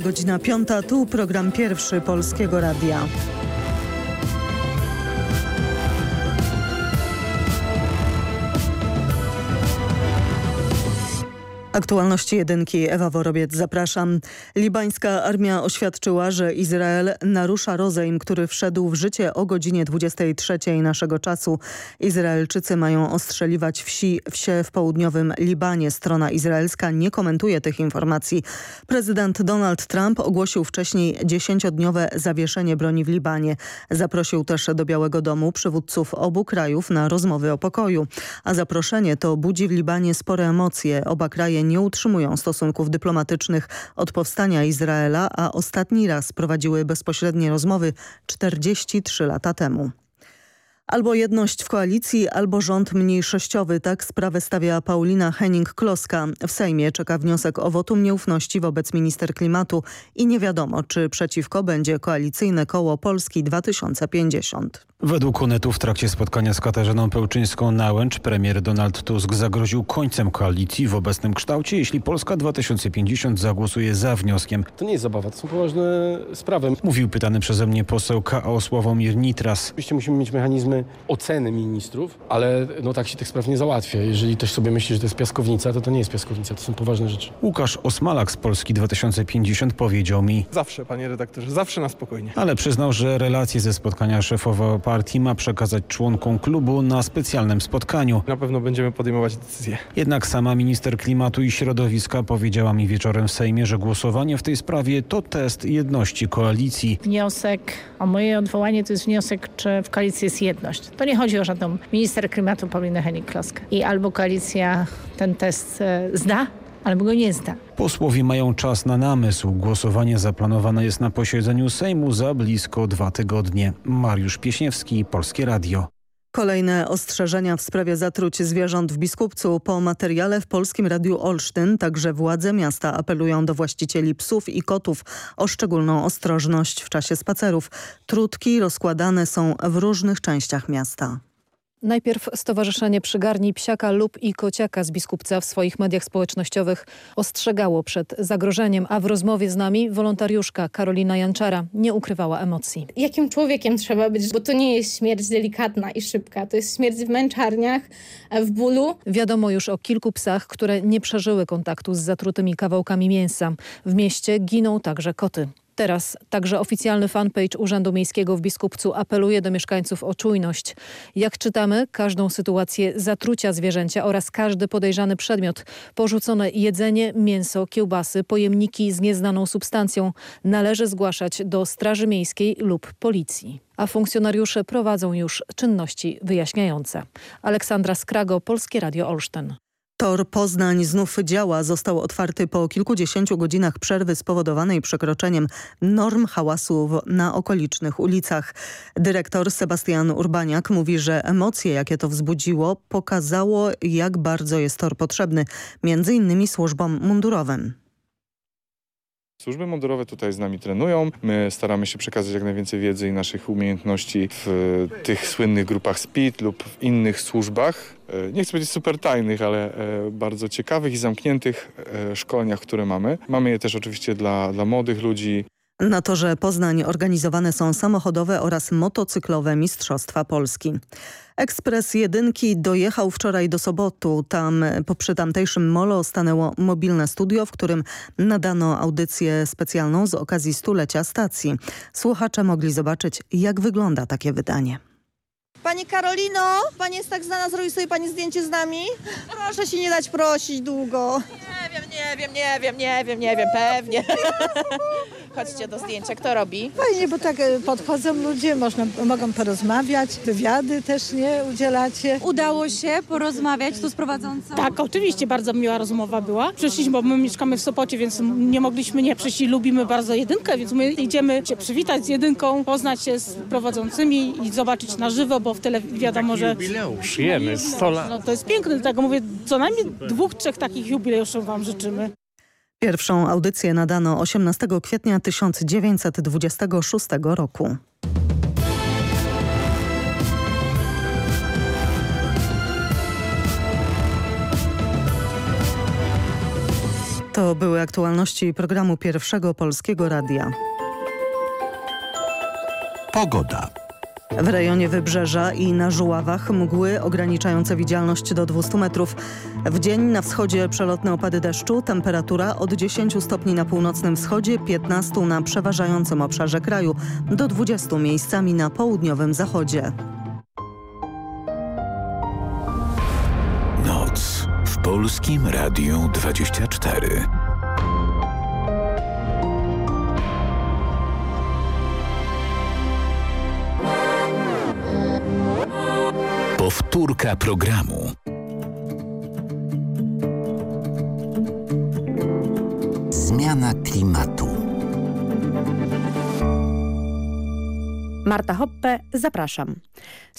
Godzina piąta, tu program pierwszy Polskiego Radia. Aktualności jedynki, Ewa Worobiec, zapraszam. Libańska armia oświadczyła, że Izrael narusza rozejm, który wszedł w życie o godzinie 23 naszego czasu. Izraelczycy mają ostrzeliwać wsi, wsie w południowym Libanie. Strona izraelska nie komentuje tych informacji. Prezydent Donald Trump ogłosił wcześniej dziesięciodniowe zawieszenie broni w Libanie. Zaprosił też do Białego Domu przywódców obu krajów na rozmowy o pokoju. A zaproszenie to budzi w Libanie spore emocje. Oba kraje nie utrzymują stosunków dyplomatycznych od powstania Izraela, a ostatni raz prowadziły bezpośrednie rozmowy 43 lata temu. Albo jedność w koalicji, albo rząd mniejszościowy. Tak sprawę stawia Paulina Henning-Kloska. W Sejmie czeka wniosek o wotum nieufności wobec minister klimatu i nie wiadomo, czy przeciwko będzie koalicyjne koło Polski 2050. Według Onetu w trakcie spotkania z Katarzyną Pełczyńską-Nałęcz premier Donald Tusk zagroził końcem koalicji w obecnym kształcie, jeśli Polska 2050 zagłosuje za wnioskiem. To nie jest zabawa, to są poważne sprawy. Mówił pytany przeze mnie poseł KO Sławomir Nitras. Oczywiście musimy mieć mechanizmy oceny ministrów, ale no tak się tych spraw nie załatwia. Jeżeli ktoś sobie myśli, że to jest piaskownica, to to nie jest piaskownica, to są poważne rzeczy. Łukasz Osmalak z Polski 2050 powiedział mi. Zawsze, panie redaktorze, zawsze na spokojnie. Ale przyznał, że relacje ze spotkania szefowa partii ma przekazać członkom klubu na specjalnym spotkaniu. Na pewno będziemy podejmować decyzje. Jednak sama minister klimatu i środowiska powiedziała mi wieczorem w Sejmie, że głosowanie w tej sprawie to test jedności koalicji. Wniosek o moje odwołanie to jest wniosek, czy w koalicji jest jedność. To nie chodzi o żadną minister klimatu Paulinę Henning-Kloskę. I albo koalicja ten test e, zda, albo go nie zda. Posłowie mają czas na namysł. Głosowanie zaplanowane jest na posiedzeniu Sejmu za blisko dwa tygodnie. Mariusz Pieśniewski, Polskie Radio. Kolejne ostrzeżenia w sprawie zatruć zwierząt w Biskupcu. Po materiale w Polskim Radiu Olsztyn także władze miasta apelują do właścicieli psów i kotów o szczególną ostrożność w czasie spacerów. Trutki rozkładane są w różnych częściach miasta. Najpierw Stowarzyszenie Przygarni Psiaka lub i Kociaka z Biskupca w swoich mediach społecznościowych ostrzegało przed zagrożeniem, a w rozmowie z nami wolontariuszka Karolina Janczara nie ukrywała emocji. Jakim człowiekiem trzeba być, bo to nie jest śmierć delikatna i szybka, to jest śmierć w męczarniach, w bólu. Wiadomo już o kilku psach, które nie przeżyły kontaktu z zatrutymi kawałkami mięsa. W mieście giną także koty. Teraz także oficjalny fanpage Urzędu Miejskiego w Biskupcu apeluje do mieszkańców o czujność. Jak czytamy, każdą sytuację zatrucia zwierzęcia oraz każdy podejrzany przedmiot, porzucone jedzenie, mięso, kiełbasy, pojemniki z nieznaną substancją należy zgłaszać do Straży Miejskiej lub Policji. A funkcjonariusze prowadzą już czynności wyjaśniające. Aleksandra Skrago, Polskie Radio Olsztyn. Tor Poznań znów działa. Został otwarty po kilkudziesięciu godzinach przerwy spowodowanej przekroczeniem norm hałasu na okolicznych ulicach. Dyrektor Sebastian Urbaniak mówi, że emocje, jakie to wzbudziło, pokazało, jak bardzo jest tor potrzebny, między innymi służbom mundurowym. Służby mundurowe tutaj z nami trenują. My staramy się przekazać jak najwięcej wiedzy i naszych umiejętności w tych słynnych grupach SPID lub w innych służbach. E, nie chcę powiedzieć super tajnych, ale e, bardzo ciekawych i zamkniętych e, szkoleniach, które mamy. Mamy je też oczywiście dla, dla młodych ludzi. Na torze Poznań organizowane są samochodowe oraz motocyklowe Mistrzostwa Polski. Ekspres Jedynki dojechał wczoraj do Sobotu. Tam przy tamtejszym molo stanęło mobilne studio, w którym nadano audycję specjalną z okazji stulecia stacji. Słuchacze mogli zobaczyć, jak wygląda takie wydanie. Pani Karolino, Pani jest tak znana, zrobi sobie Pani zdjęcie z nami? Proszę się nie dać prosić długo. Nie wiem, nie wiem, nie wiem, nie wiem, nie wiem, pewnie. Chodźcie do zdjęcia. Kto robi? Fajnie, bo tak e, podchodzą ludzie, można, mogą porozmawiać, wywiady też nie udzielacie. Udało się porozmawiać tu z prowadzącą? Tak, oczywiście, bardzo miła rozmowa była. Przyszliśmy, bo my mieszkamy w Sopocie, więc nie mogliśmy nie przyjść i lubimy bardzo jedynkę, więc my idziemy się przywitać z jedynką, poznać się z prowadzącymi i zobaczyć na żywo, bo w tyle wiadomo, że... Żyjemy 100 lat. No to jest piękne, dlatego mówię, co najmniej dwóch, trzech takich jubileuszów wam życzymy. Pierwszą audycję nadano 18 kwietnia 1926 roku. To były aktualności programu Pierwszego Polskiego Radia. Pogoda. W rejonie Wybrzeża i na Żuławach mgły ograniczające widzialność do 200 metrów. W dzień na wschodzie przelotne opady deszczu, temperatura od 10 stopni na północnym wschodzie, 15 na przeważającym obszarze kraju, do 20 miejscami na południowym zachodzie. Noc w Polskim Radiu 24. Powtórka programu. Zmiana klimatu. Marta Hoppe, zapraszam.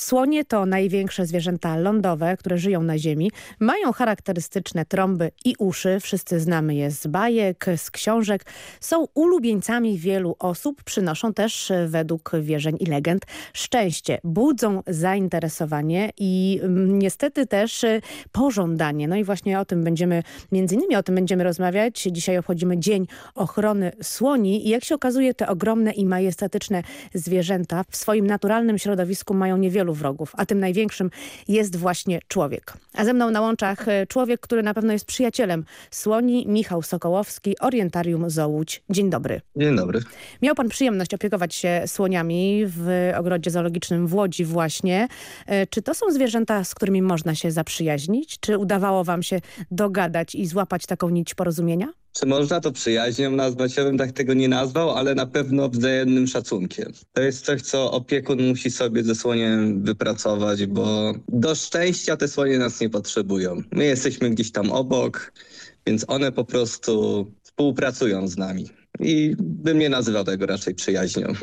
Słonie to największe zwierzęta lądowe, które żyją na ziemi. Mają charakterystyczne trąby i uszy. Wszyscy znamy je z bajek, z książek. Są ulubieńcami wielu osób. Przynoszą też, według wierzeń i legend, szczęście. Budzą zainteresowanie i mm, niestety też y, pożądanie. No i właśnie o tym będziemy, między innymi o tym będziemy rozmawiać. Dzisiaj obchodzimy Dzień Ochrony Słoni i jak się okazuje te ogromne i majestatyczne zwierzęta w swoim naturalnym środowisku mają niewielu wrogów, a tym największym jest właśnie człowiek. A ze mną na łączach e, człowiek, który na pewno jest przyjacielem słoni, Michał Sokołowski, Orientarium Zołódź. Dzień dobry. Dzień dobry. Miał pan przyjemność opiekować się słoniami w ogrodzie zoologicznym w Łodzi właśnie. E, czy to są zwierzęta, z którymi można się zaprzyjaźnić? Czy udawało wam się dogadać i złapać taką nić porozumienia? Czy można to przyjaźnią nazwać? Ja bym tak tego nie nazwał, ale na pewno wzajemnym szacunkiem. To jest coś, co opiekun musi sobie ze słoniem wypracować, bo do szczęścia te słonie nas nie potrzebują. My jesteśmy gdzieś tam obok, więc one po prostu współpracują z nami. I bym nie nazywał tego raczej przyjaźnią.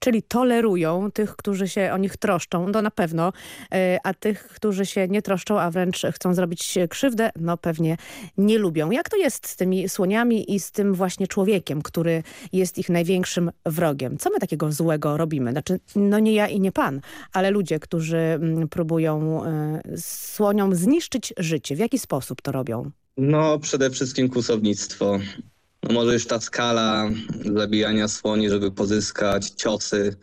Czyli tolerują tych, którzy się o nich troszczą, to na pewno, e, a tych, którzy się nie troszczą, a wręcz chcą zrobić krzywdę, no pewnie nie lubią. Jak to jest z tymi słoniami i z tym właśnie człowiekiem, który jest ich największym wrogiem? Co my takiego złego robimy? Znaczy, no nie ja i nie pan, ale ludzie, którzy mm, próbują e, słoniom zniszczyć życie. W jaki sposób to robią? No przede wszystkim kłusownictwo. No może już ta skala zabijania słoni, żeby pozyskać ciosy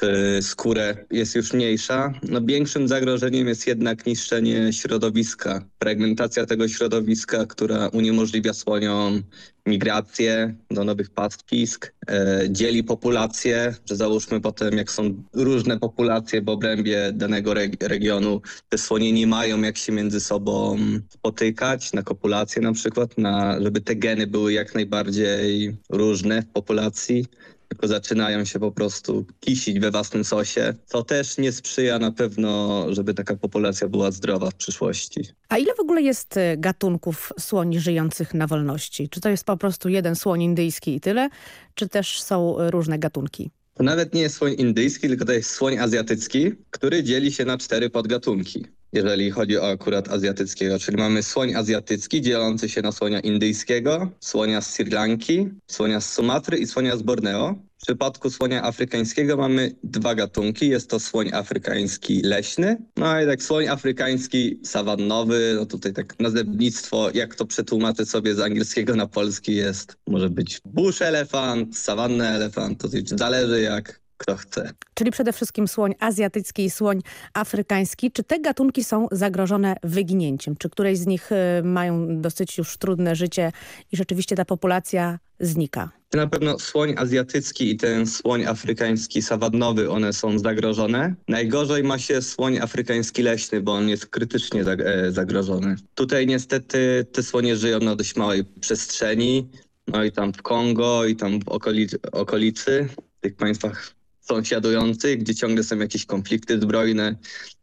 w skórę jest już mniejsza. No większym zagrożeniem jest jednak niszczenie środowiska. Fragmentacja tego środowiska, która uniemożliwia słoniom migrację do nowych pastwisk, e, dzieli populacje, że załóżmy potem jak są różne populacje w obrębie danego reg regionu, te słonie nie mają jak się między sobą spotykać, na kopulację na przykład, na, żeby te geny były jak najbardziej różne w populacji tylko zaczynają się po prostu kisić we własnym sosie, co też nie sprzyja na pewno, żeby taka populacja była zdrowa w przyszłości. A ile w ogóle jest y, gatunków słoni żyjących na wolności? Czy to jest po prostu jeden słoń indyjski i tyle? Czy też są y, różne gatunki? To nawet nie jest słoń indyjski, tylko to jest słoń azjatycki, który dzieli się na cztery podgatunki jeżeli chodzi o akurat azjatyckiego. Czyli mamy słoń azjatycki dzielący się na słonia indyjskiego, słonia z Sri Lanki, słonia z Sumatry i słonia z Borneo. W przypadku słonia afrykańskiego mamy dwa gatunki. Jest to słoń afrykański leśny, no i tak słoń afrykański sawannowy. No tutaj tak nazewnictwo, jak to przetłumaczyć sobie z angielskiego na polski jest, może być bush elefant, sawanny elefant, to zależy jak kto chce. Czyli przede wszystkim słoń azjatycki i słoń afrykański. Czy te gatunki są zagrożone wyginięciem? Czy któreś z nich y, mają dosyć już trudne życie i rzeczywiście ta populacja znika? Na pewno słoń azjatycki i ten słoń afrykański sawannowy, one są zagrożone. Najgorzej ma się słoń afrykański leśny, bo on jest krytycznie e, zagrożony. Tutaj niestety te słonie żyją na dość małej przestrzeni, no i tam w Kongo i tam w okolicy, okolicy w tych państwach sąsiadujących, gdzie ciągle są jakieś konflikty zbrojne.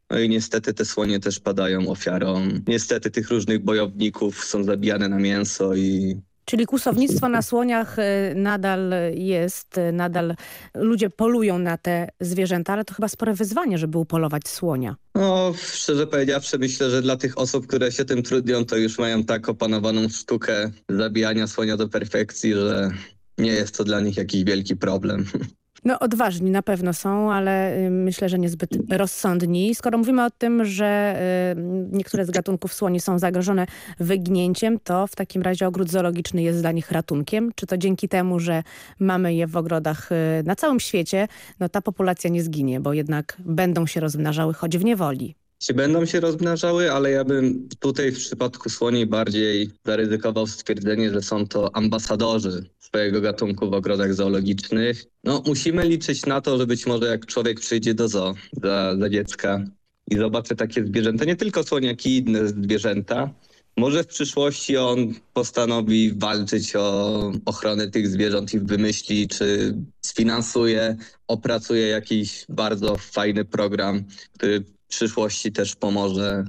No i niestety te słonie też padają ofiarą. Niestety tych różnych bojowników są zabijane na mięso i Czyli kłusownictwo na słoniach y, nadal jest, y, nadal ludzie polują na te zwierzęta, ale to chyba spore wyzwanie, żeby upolować słonia. No, szczerze powiedziawszy, myślę, że dla tych osób, które się tym trudnią, to już mają tak opanowaną sztukę zabijania słonia do perfekcji, że nie jest to dla nich jakiś wielki problem. No odważni na pewno są, ale y, myślę, że niezbyt rozsądni. Skoro mówimy o tym, że y, niektóre z gatunków słoni są zagrożone wyginięciem, to w takim razie ogród zoologiczny jest dla nich ratunkiem. Czy to dzięki temu, że mamy je w ogrodach y, na całym świecie, no ta populacja nie zginie, bo jednak będą się rozmnażały, choć w niewoli. Czy będą się rozmnażały, ale ja bym tutaj w przypadku słoni bardziej zaryzykował stwierdzenie, że są to ambasadorzy swojego gatunku w ogrodach zoologicznych. No, musimy liczyć na to, że być może jak człowiek przyjdzie do zoo dla, dla dziecka i zobaczy takie zwierzęta, nie tylko słonie, jak i inne zwierzęta, może w przyszłości on postanowi walczyć o ochronę tych zwierząt i wymyśli, czy sfinansuje, opracuje jakiś bardzo fajny program, który przyszłości też pomoże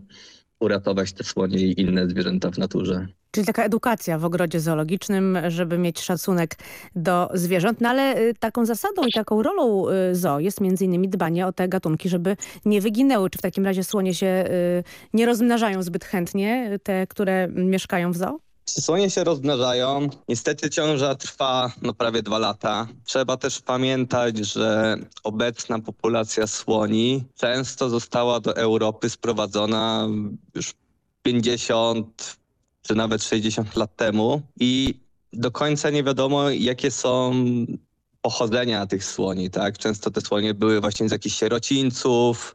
uratować te słonie i inne zwierzęta w naturze. Czyli taka edukacja w ogrodzie zoologicznym, żeby mieć szacunek do zwierząt. No ale y, taką zasadą i taką rolą y, zoo jest między innymi dbanie o te gatunki, żeby nie wyginęły. Czy w takim razie słonie się y, nie rozmnażają zbyt chętnie, te, które mieszkają w zoo? Słonie się rozmnażają. Niestety ciąża trwa no, prawie dwa lata. Trzeba też pamiętać, że obecna populacja słoni często została do Europy sprowadzona już 50 czy nawet 60 lat temu i do końca nie wiadomo, jakie są pochodzenia tych słoni, tak? Często te słonie były właśnie z jakichś sierocińców,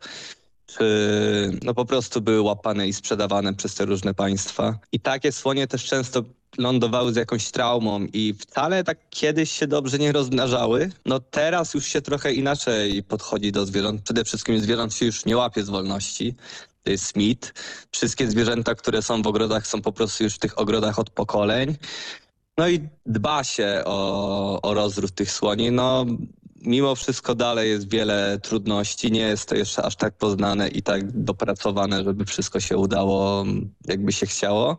no po prostu były łapane i sprzedawane przez te różne państwa. I takie słonie też często lądowały z jakąś traumą i wcale tak kiedyś się dobrze nie rozmnażały. No teraz już się trochę inaczej podchodzi do zwierząt. Przede wszystkim zwierząt się już nie łapie z wolności. To jest mit. Wszystkie zwierzęta, które są w ogrodach są po prostu już w tych ogrodach od pokoleń. No i dba się o, o tych słoni. No mimo wszystko dalej jest wiele trudności. Nie jest to jeszcze aż tak poznane i tak dopracowane, żeby wszystko się udało, jakby się chciało.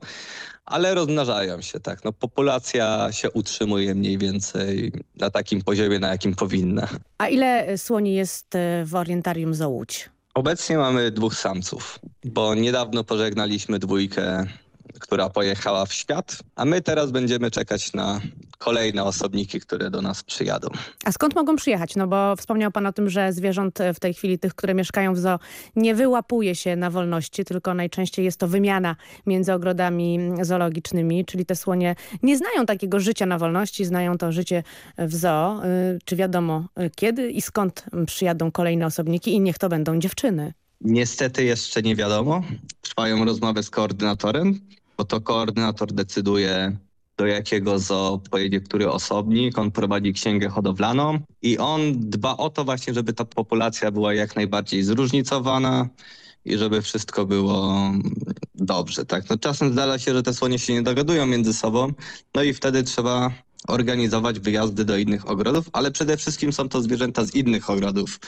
Ale rozmnażają się, tak. No, populacja się utrzymuje mniej więcej na takim poziomie, na jakim powinna. A ile słoni jest e, w Orientarium Zołódź? Obecnie mamy dwóch samców, bo niedawno pożegnaliśmy dwójkę która pojechała w świat, a my teraz będziemy czekać na kolejne osobniki, które do nas przyjadą. A skąd mogą przyjechać? No bo wspomniał pan o tym, że zwierząt w tej chwili, tych, które mieszkają w zoo, nie wyłapuje się na wolności, tylko najczęściej jest to wymiana między ogrodami zoologicznymi, czyli te słonie nie znają takiego życia na wolności, znają to życie w zoo. Y, czy wiadomo y, kiedy i skąd przyjadą kolejne osobniki i niech to będą dziewczyny? Niestety jeszcze nie wiadomo. Trwają rozmowy z koordynatorem bo to koordynator decyduje do jakiego zoo pojedzie który osobnik. On prowadzi księgę hodowlaną i on dba o to właśnie, żeby ta populacja była jak najbardziej zróżnicowana i żeby wszystko było dobrze. Tak? No czasem zdarza się, że te słonie się nie dogadują między sobą, no i wtedy trzeba organizować wyjazdy do innych ogrodów, ale przede wszystkim są to zwierzęta z innych ogrodów,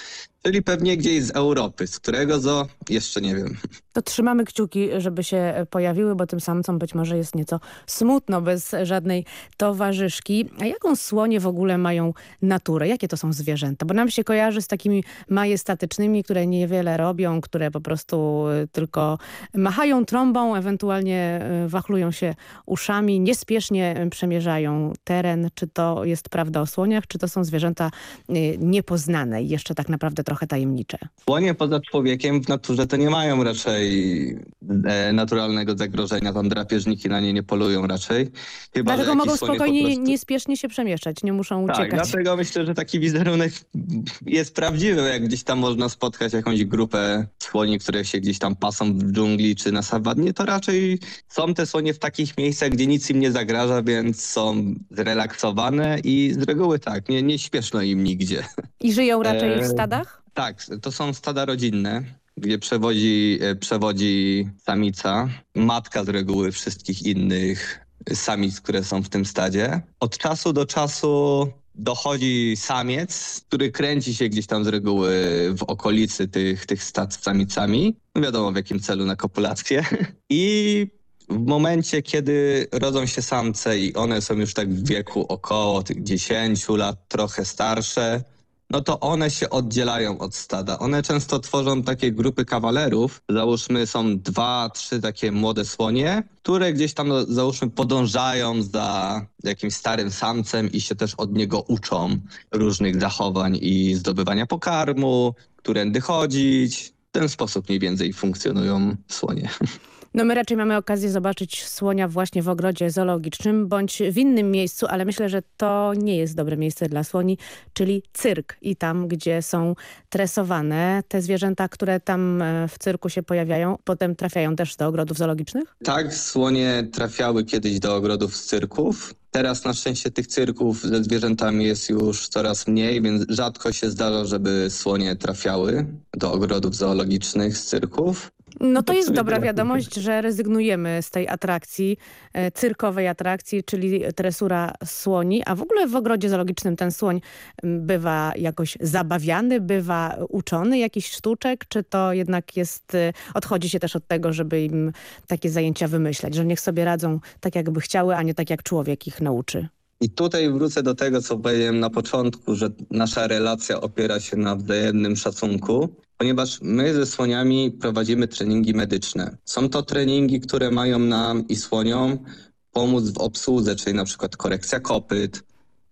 czyli pewnie gdzieś z Europy, z którego zo jeszcze nie wiem. To trzymamy kciuki, żeby się pojawiły, bo tym samcom być może jest nieco smutno bez żadnej towarzyszki. A jaką słonie w ogóle mają naturę? Jakie to są zwierzęta? Bo nam się kojarzy z takimi majestatycznymi, które niewiele robią, które po prostu y, tylko machają trąbą, ewentualnie y, wachlują się uszami, niespiesznie przemierzają teren. Czy to jest prawda o słoniach, czy to są zwierzęta y, niepoznane i jeszcze tak naprawdę trochę tajemnicze? Słonie poza człowiekiem w naturze to nie mają raczej e, naturalnego zagrożenia. Tam drapieżniki na nie nie polują raczej. Chyba, dlatego mogą spokojnie, prostu... niespiesznie się przemieszczać, nie muszą tak, uciekać. dlatego myślę, że taki wizerunek jest prawdziwy, jak gdzieś tam można spotkać jakąś grupę słoni, które się gdzieś tam pasą w dżungli czy na sawannie, to raczej są te słonie w takich miejscach, gdzie nic im nie zagraża, więc są zrelaksowane i z reguły tak, nie, nie śpieszno im nigdzie. I żyją raczej w e, stadach? Tak, to są stada rodzinne gdzie przewodzi, e, przewodzi samica, matka z reguły wszystkich innych samic, które są w tym stadzie. Od czasu do czasu dochodzi samiec, który kręci się gdzieś tam z reguły w okolicy tych, tych stad z samicami. No wiadomo w jakim celu, na kopulację. I w momencie, kiedy rodzą się samce i one są już tak w wieku około tych 10 lat, trochę starsze, no to one się oddzielają od stada. One często tworzą takie grupy kawalerów. Załóżmy są dwa, trzy takie młode słonie, które gdzieś tam no, załóżmy podążają za jakimś starym samcem i się też od niego uczą różnych zachowań i zdobywania pokarmu, którędy chodzić. W ten sposób mniej więcej funkcjonują słonie. No my raczej mamy okazję zobaczyć słonia właśnie w ogrodzie zoologicznym bądź w innym miejscu, ale myślę, że to nie jest dobre miejsce dla słoni, czyli cyrk i tam, gdzie są tresowane te zwierzęta, które tam e, w cyrku się pojawiają, potem trafiają też do ogrodów zoologicznych? Tak, słonie trafiały kiedyś do ogrodów z cyrków. Teraz na szczęście tych cyrków ze zwierzętami jest już coraz mniej, więc rzadko się zdarza, żeby słonie trafiały do ogrodów zoologicznych z cyrków. No to jest dobra wiadomość, że rezygnujemy z tej atrakcji, e, cyrkowej atrakcji, czyli tresura słoni, a w ogóle w ogrodzie zoologicznym ten słoń bywa jakoś zabawiany, bywa uczony jakiś sztuczek, czy to jednak jest, e, odchodzi się też od tego, żeby im takie zajęcia wymyślać, że niech sobie radzą tak jakby chciały, a nie tak jak człowiek ich nauczy. I tutaj wrócę do tego, co powiedziałem na początku, że nasza relacja opiera się na wzajemnym szacunku, ponieważ my ze słoniami prowadzimy treningi medyczne. Są to treningi, które mają nam i słoniom pomóc w obsłudze, czyli na przykład korekcja kopyt,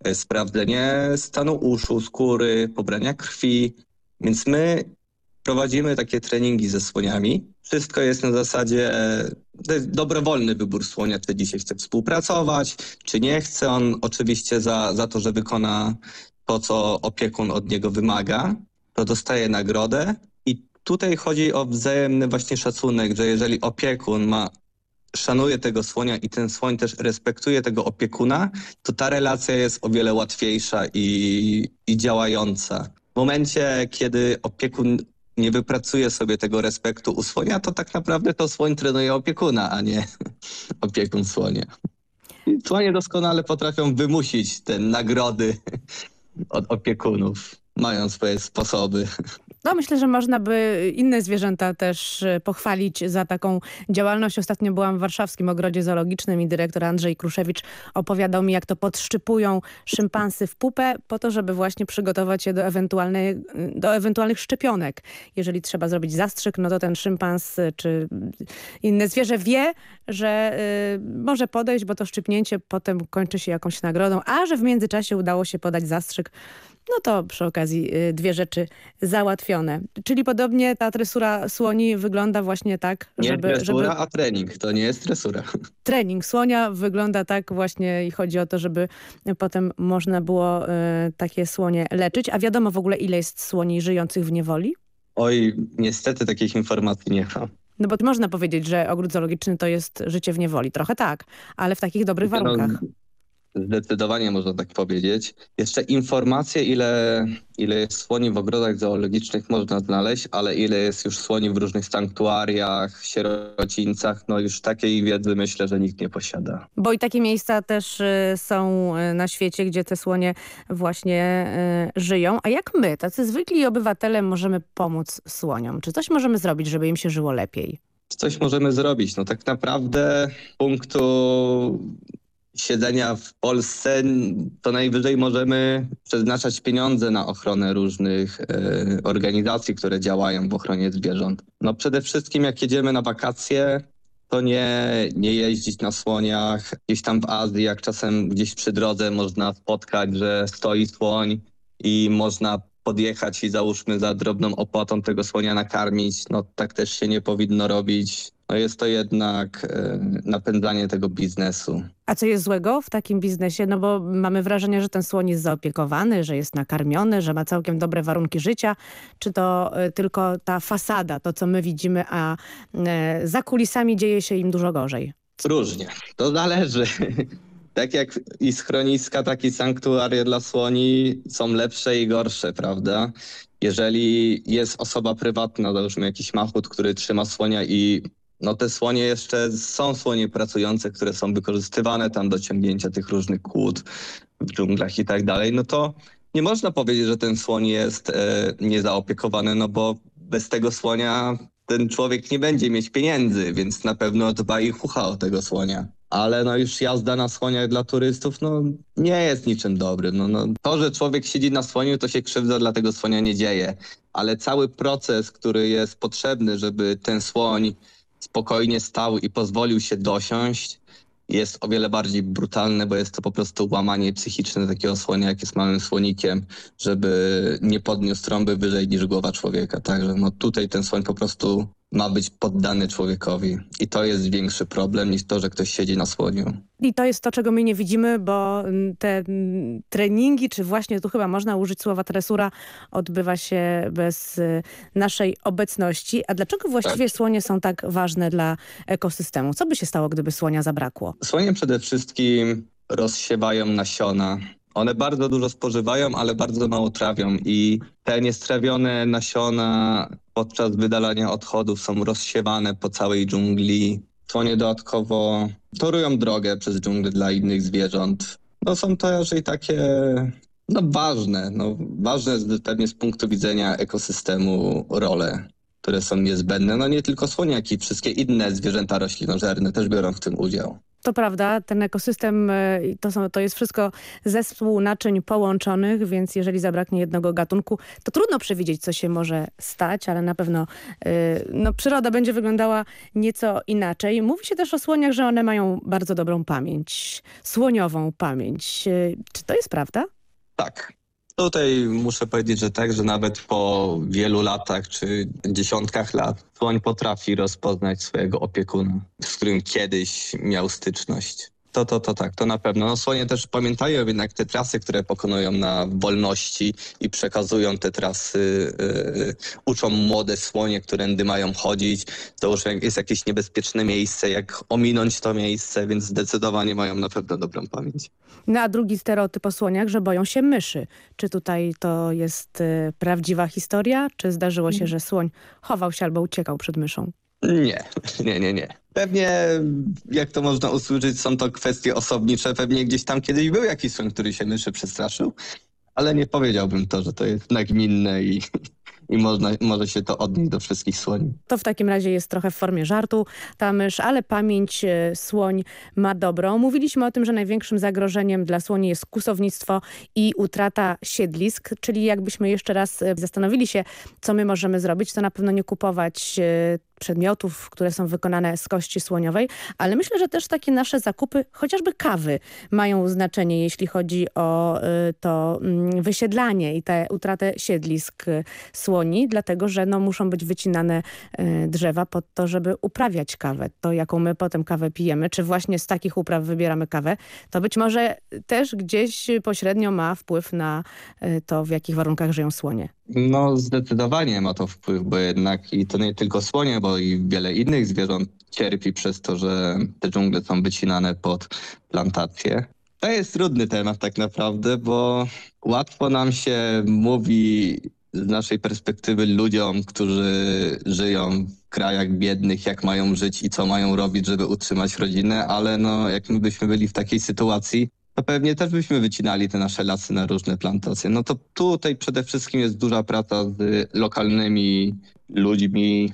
e, sprawdzenie stanu uszu, skóry, pobrania krwi. Więc my prowadzimy takie treningi ze słoniami. Wszystko jest na zasadzie, e, to jest dobrowolny wybór słonia, czy dzisiaj chce współpracować, czy nie chce. On oczywiście za, za to, że wykona to, co opiekun od niego wymaga, to dostaje nagrodę. I tutaj chodzi o wzajemny właśnie szacunek, że jeżeli opiekun ma szanuje tego słonia i ten słoń też respektuje tego opiekuna, to ta relacja jest o wiele łatwiejsza i, i działająca. W momencie, kiedy opiekun nie wypracuje sobie tego respektu u słonia, to tak naprawdę to słoń trenuje opiekuna, a nie opiekun słonia. Słonie doskonale potrafią wymusić te nagrody od opiekunów. Mają swoje sposoby. No myślę, że można by inne zwierzęta też e, pochwalić za taką działalność. Ostatnio byłam w warszawskim ogrodzie zoologicznym i dyrektor Andrzej Kruszewicz opowiadał mi, jak to podszczypują szympansy w pupę po to, żeby właśnie przygotować je do, ewentualnej, do ewentualnych szczepionek. Jeżeli trzeba zrobić zastrzyk, no to ten szympans e, czy inne zwierzę wie, że y, może podejść, bo to szczypnięcie potem kończy się jakąś nagrodą, a że w międzyczasie udało się podać zastrzyk, no to przy okazji y, dwie rzeczy załatwione. Czyli podobnie ta tresura słoni wygląda właśnie tak, nie żeby... Nie tresura, żeby... a trening. To nie jest tresura. Trening słonia wygląda tak właśnie i chodzi o to, żeby potem można było y, takie słonie leczyć. A wiadomo w ogóle ile jest słoni żyjących w niewoli? Oj, niestety takich informacji nie ma. No bo można powiedzieć, że ogród zoologiczny to jest życie w niewoli. Trochę tak, ale w takich dobrych warunkach. No, Zdecydowanie można tak powiedzieć. Jeszcze informacje, ile, ile jest słoni w ogrodach zoologicznych można znaleźć, ale ile jest już słoni w różnych sanktuariach, sierocińcach, no już takiej wiedzy myślę, że nikt nie posiada. Bo i takie miejsca też y, są y, na świecie, gdzie te słonie właśnie y, żyją. A jak my, tacy zwykli obywatele, możemy pomóc słoniom? Czy coś możemy zrobić, żeby im się żyło lepiej? Coś możemy zrobić. No tak naprawdę punktu siedzenia w Polsce, to najwyżej możemy przeznaczać pieniądze na ochronę różnych e, organizacji, które działają w ochronie zwierząt. No przede wszystkim jak jedziemy na wakacje, to nie, nie jeździć na słoniach. Gdzieś tam w Azji, jak czasem gdzieś przy drodze można spotkać, że stoi słoń i można podjechać i załóżmy za drobną opłatą tego słonia nakarmić. No tak też się nie powinno robić no jest to jednak e, napędzanie tego biznesu. A co jest złego w takim biznesie? No bo mamy wrażenie, że ten słoń jest zaopiekowany, że jest nakarmiony, że ma całkiem dobre warunki życia. Czy to e, tylko ta fasada, to co my widzimy, a e, za kulisami dzieje się im dużo gorzej? Różnie. To zależy. tak jak i schroniska, tak i sanktuaria dla słoni są lepsze i gorsze, prawda? Jeżeli jest osoba prywatna, załóżmy jakiś machut, który trzyma słonia i no te słonie jeszcze są słonie pracujące, które są wykorzystywane tam do ciągnięcia tych różnych kłód w dżunglach i tak dalej, no to nie można powiedzieć, że ten słoń jest e, niezaopiekowany, no bo bez tego słonia ten człowiek nie będzie mieć pieniędzy, więc na pewno dba i chucha o tego słonia. ale no już jazda na słoniach dla turystów no nie jest niczym dobrym. No, no, to, że człowiek siedzi na słoniu, to się krzywda dla tego słonia nie dzieje, ale cały proces, który jest potrzebny, żeby ten słoń spokojnie stał i pozwolił się dosiąść, jest o wiele bardziej brutalne, bo jest to po prostu łamanie psychiczne takiego słonia, jak jest małym słonikiem, żeby nie podniósł trąby wyżej niż głowa człowieka. Także no tutaj ten słoń po prostu ma być poddany człowiekowi. I to jest większy problem niż to, że ktoś siedzi na słoniu. I to jest to, czego my nie widzimy, bo te treningi, czy właśnie tu chyba można użyć słowa tresura, odbywa się bez y, naszej obecności. A dlaczego właściwie tak. słonie są tak ważne dla ekosystemu? Co by się stało, gdyby słonia zabrakło? Słonie przede wszystkim rozsiewają nasiona one bardzo dużo spożywają, ale bardzo mało trawią i te niestrawione nasiona podczas wydalania odchodów są rozsiewane po całej dżungli. Słonie dodatkowo torują drogę przez dżunglę dla innych zwierząt. No są to raczej takie no ważne, no ważne pewnie z punktu widzenia ekosystemu role, które są niezbędne. No nie tylko słonie, jak i wszystkie inne zwierzęta roślinożerne też biorą w tym udział. To prawda, ten ekosystem e, to, są, to jest wszystko zespół naczyń połączonych, więc jeżeli zabraknie jednego gatunku, to trudno przewidzieć, co się może stać, ale na pewno yy, no, przyroda będzie wyglądała nieco inaczej. Mówi się też o słoniach, że one mają bardzo dobrą pamięć, słoniową pamięć. Yy, czy to jest prawda? Tak. Tutaj muszę powiedzieć, że tak, że nawet po wielu latach czy dziesiątkach lat słoń potrafi rozpoznać swojego opiekuna, z którym kiedyś miał styczność. To, to, to tak, to na pewno. No, słonie też pamiętają jednak te trasy, które pokonują na wolności i przekazują te trasy, yy, uczą młode słonie, którędy mają chodzić. Załóżmy, jak jest jakieś niebezpieczne miejsce, jak ominąć to miejsce, więc zdecydowanie mają na pewno dobrą pamięć. No a drugi stereotyp o słoniach, że boją się myszy. Czy tutaj to jest y, prawdziwa historia, czy zdarzyło się, że słoń chował się albo uciekał przed myszą? Nie, nie, nie, nie. Pewnie, jak to można usłyszeć, są to kwestie osobnicze. Pewnie gdzieś tam kiedyś był jakiś słoń, który się myszy przestraszył, ale nie powiedziałbym to, że to jest nagminne i i można, może się to odnieść do wszystkich słoni. To w takim razie jest trochę w formie żartu ta mysz, ale pamięć e, słoń ma dobrą. Mówiliśmy o tym, że największym zagrożeniem dla słoni jest kusownictwo i utrata siedlisk, czyli jakbyśmy jeszcze raz e, zastanowili się, co my możemy zrobić, to na pewno nie kupować e, przedmiotów, które są wykonane z kości słoniowej, ale myślę, że też takie nasze zakupy, chociażby kawy, mają znaczenie, jeśli chodzi o to mm, wysiedlanie i tę utratę siedlisk słoni, dlatego że no, muszą być wycinane e, drzewa pod to, żeby uprawiać kawę. To, jaką my potem kawę pijemy, czy właśnie z takich upraw wybieramy kawę, to być może też gdzieś pośrednio ma wpływ na to, w jakich warunkach żyją słonie. No zdecydowanie ma to wpływ, bo jednak i to nie tylko słonie, bo i wiele innych zwierząt cierpi przez to, że te dżungle są wycinane pod plantacje. To jest trudny temat tak naprawdę, bo łatwo nam się mówi z naszej perspektywy ludziom, którzy żyją w krajach biednych, jak mają żyć i co mają robić, żeby utrzymać rodzinę, ale no, jak my byśmy byli w takiej sytuacji, to pewnie też byśmy wycinali te nasze lasy na różne plantacje. No to tutaj przede wszystkim jest duża praca z lokalnymi ludźmi,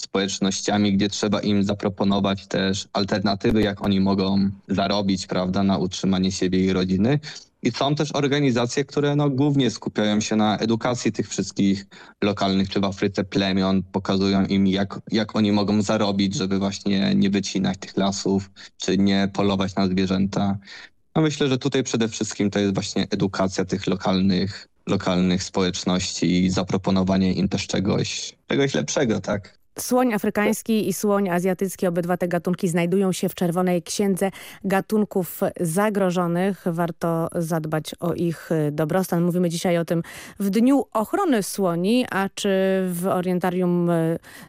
społecznościami, gdzie trzeba im zaproponować też alternatywy, jak oni mogą zarobić, prawda, na utrzymanie siebie i rodziny. I są też organizacje, które no, głównie skupiają się na edukacji tych wszystkich lokalnych, czy w Afryce plemion, pokazują im, jak, jak oni mogą zarobić, żeby właśnie nie wycinać tych lasów, czy nie polować na zwierzęta. No myślę, że tutaj przede wszystkim to jest właśnie edukacja tych lokalnych, lokalnych społeczności i zaproponowanie im też czegoś, czegoś lepszego, tak? Słoń afrykański i słoń azjatycki, obydwa te gatunki znajdują się w Czerwonej Księdze Gatunków Zagrożonych. Warto zadbać o ich dobrostan. Mówimy dzisiaj o tym w Dniu Ochrony Słoni, a czy w Orientarium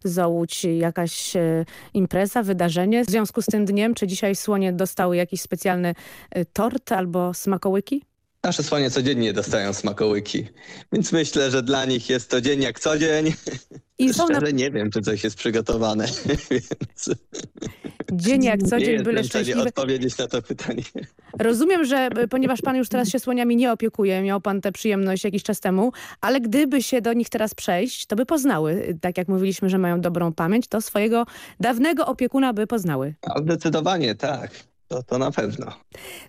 Zołódź jakaś e, impreza, wydarzenie w związku z tym dniem? Czy dzisiaj słonie dostały jakiś specjalny tort albo smakołyki? Nasze słonie codziennie dostają smakołyki, więc myślę, że dla nich jest to dzień jak co dzień. I są Szczerze na... nie wiem, czy coś jest przygotowane, więc... Dzień jak co dzień, byle szczęśliwy. odpowiedzieć na to pytanie. Rozumiem, że e, ponieważ pan już teraz się słoniami nie opiekuje, miał pan tę przyjemność jakiś czas temu, ale gdyby się do nich teraz przejść, to by poznały, tak jak mówiliśmy, że mają dobrą pamięć, to swojego dawnego opiekuna by poznały. A zdecydowanie tak. To, to na pewno.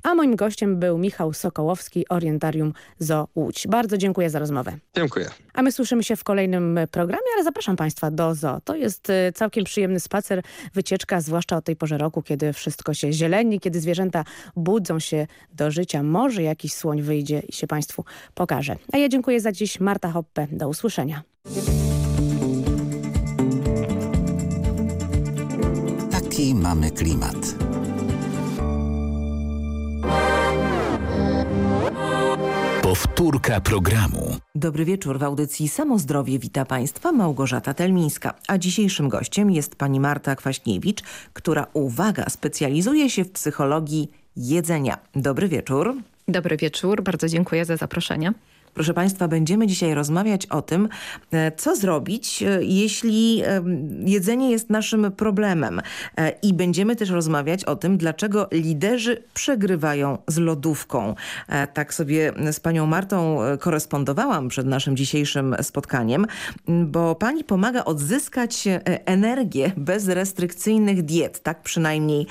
A moim gościem był Michał Sokołowski, Orientarium ZO Łódź. Bardzo dziękuję za rozmowę. Dziękuję. A my słyszymy się w kolejnym programie, ale zapraszam Państwa do ZO. To jest y, całkiem przyjemny spacer, wycieczka, zwłaszcza o tej porze roku, kiedy wszystko się zieleni, kiedy zwierzęta budzą się do życia. Może jakiś słoń wyjdzie i się Państwu pokaże. A ja dziękuję za dziś. Marta Hoppe. Do usłyszenia. Taki mamy klimat. Powtórka programu. Dobry wieczór. W audycji Samozdrowie wita Państwa Małgorzata Telmińska. A dzisiejszym gościem jest pani Marta Kwaśniewicz, która, uwaga, specjalizuje się w psychologii jedzenia. Dobry wieczór. Dobry wieczór. Bardzo dziękuję za zaproszenie. Proszę Państwa, będziemy dzisiaj rozmawiać o tym, e, co zrobić, e, jeśli jedzenie jest naszym problemem. E, I będziemy też rozmawiać o tym, dlaczego liderzy przegrywają z lodówką. Tak sobie z panią Martą korespondowałam przed naszym dzisiejszym spotkaniem, bo pani pomaga odzyskać energię bez restrykcyjnych diet. Tak przynajmniej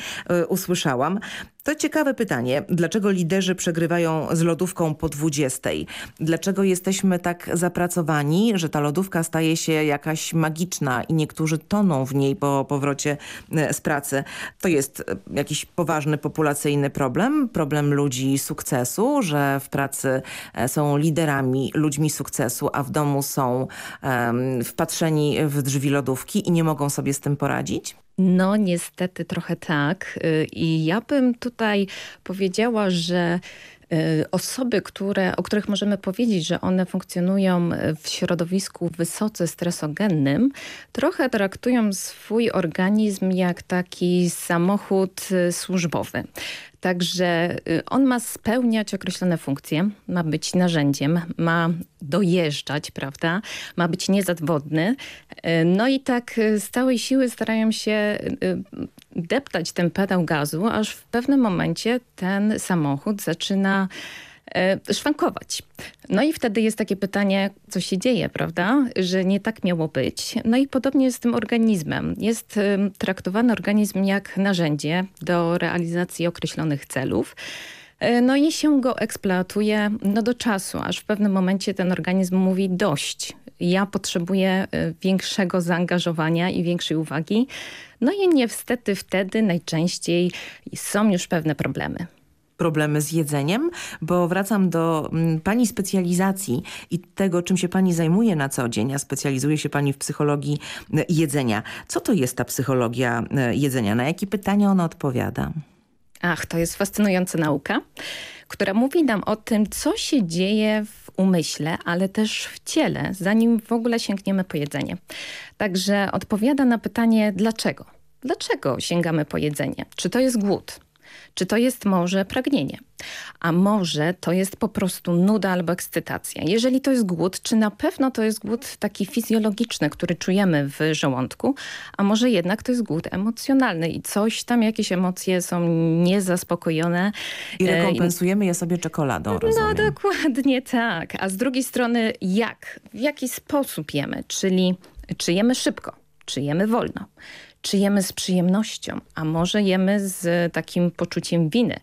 usłyszałam. To ciekawe pytanie. Dlaczego liderzy przegrywają z lodówką po 20? Dlaczego jesteśmy tak zapracowani, że ta lodówka staje się jakaś magiczna i niektórzy toną w niej po powrocie e, z pracy? To jest e, jakiś poważny populacyjny problem? Problem ludzi sukcesu, że w pracy e, są liderami, ludźmi sukcesu, a w domu są um, wpatrzeni w drzwi lodówki i nie mogą sobie z tym poradzić? No niestety trochę tak. Y, i ja bym tutaj powiedziała, że osoby, które, o których możemy powiedzieć, że one funkcjonują w środowisku wysoce stresogennym, trochę traktują swój organizm jak taki samochód y, służbowy. Także y, on ma spełniać określone funkcje, ma być narzędziem, ma dojeżdżać, prawda? Ma być niezadwodny. Y, no i tak y, z całej siły starają się deptać ten pedał gazu, aż w pewnym momencie ten samochód zaczyna E, szwankować. No i wtedy jest takie pytanie, co się dzieje, prawda? Że nie tak miało być. No i podobnie jest z tym organizmem. Jest traktowany organizm jak narzędzie do realizacji określonych celów. E, no i się go eksploatuje no do czasu, aż w pewnym momencie ten organizm mówi dość. Ja potrzebuję e, większego zaangażowania i większej uwagi. No i niestety wtedy najczęściej są już pewne problemy problemy z jedzeniem, bo wracam do mm, Pani specjalizacji i tego, czym się Pani zajmuje na co dzień, a specjalizuje się Pani w psychologii e, jedzenia. Co to jest ta psychologia e, jedzenia? Na jakie pytania ona odpowiada? Ach, to jest fascynująca nauka, która mówi nam o tym, co się dzieje w umyśle, ale też w ciele, zanim w ogóle sięgniemy po jedzenie. Także odpowiada na pytanie dlaczego. Dlaczego sięgamy po jedzenie? Czy to jest głód? Czy to jest może pragnienie? A może to jest po prostu nuda albo ekscytacja? Jeżeli to jest głód, czy na pewno to jest głód taki fizjologiczny, który czujemy w żołądku? A może jednak to jest głód emocjonalny i coś tam, jakieś emocje są niezaspokojone. I e, rekompensujemy je sobie czekoladą, rozumiem. No dokładnie tak. A z drugiej strony jak? W jaki sposób jemy? Czyli czy jemy szybko? Czy jemy wolno? Czy jemy z przyjemnością, a może jemy z takim poczuciem winy.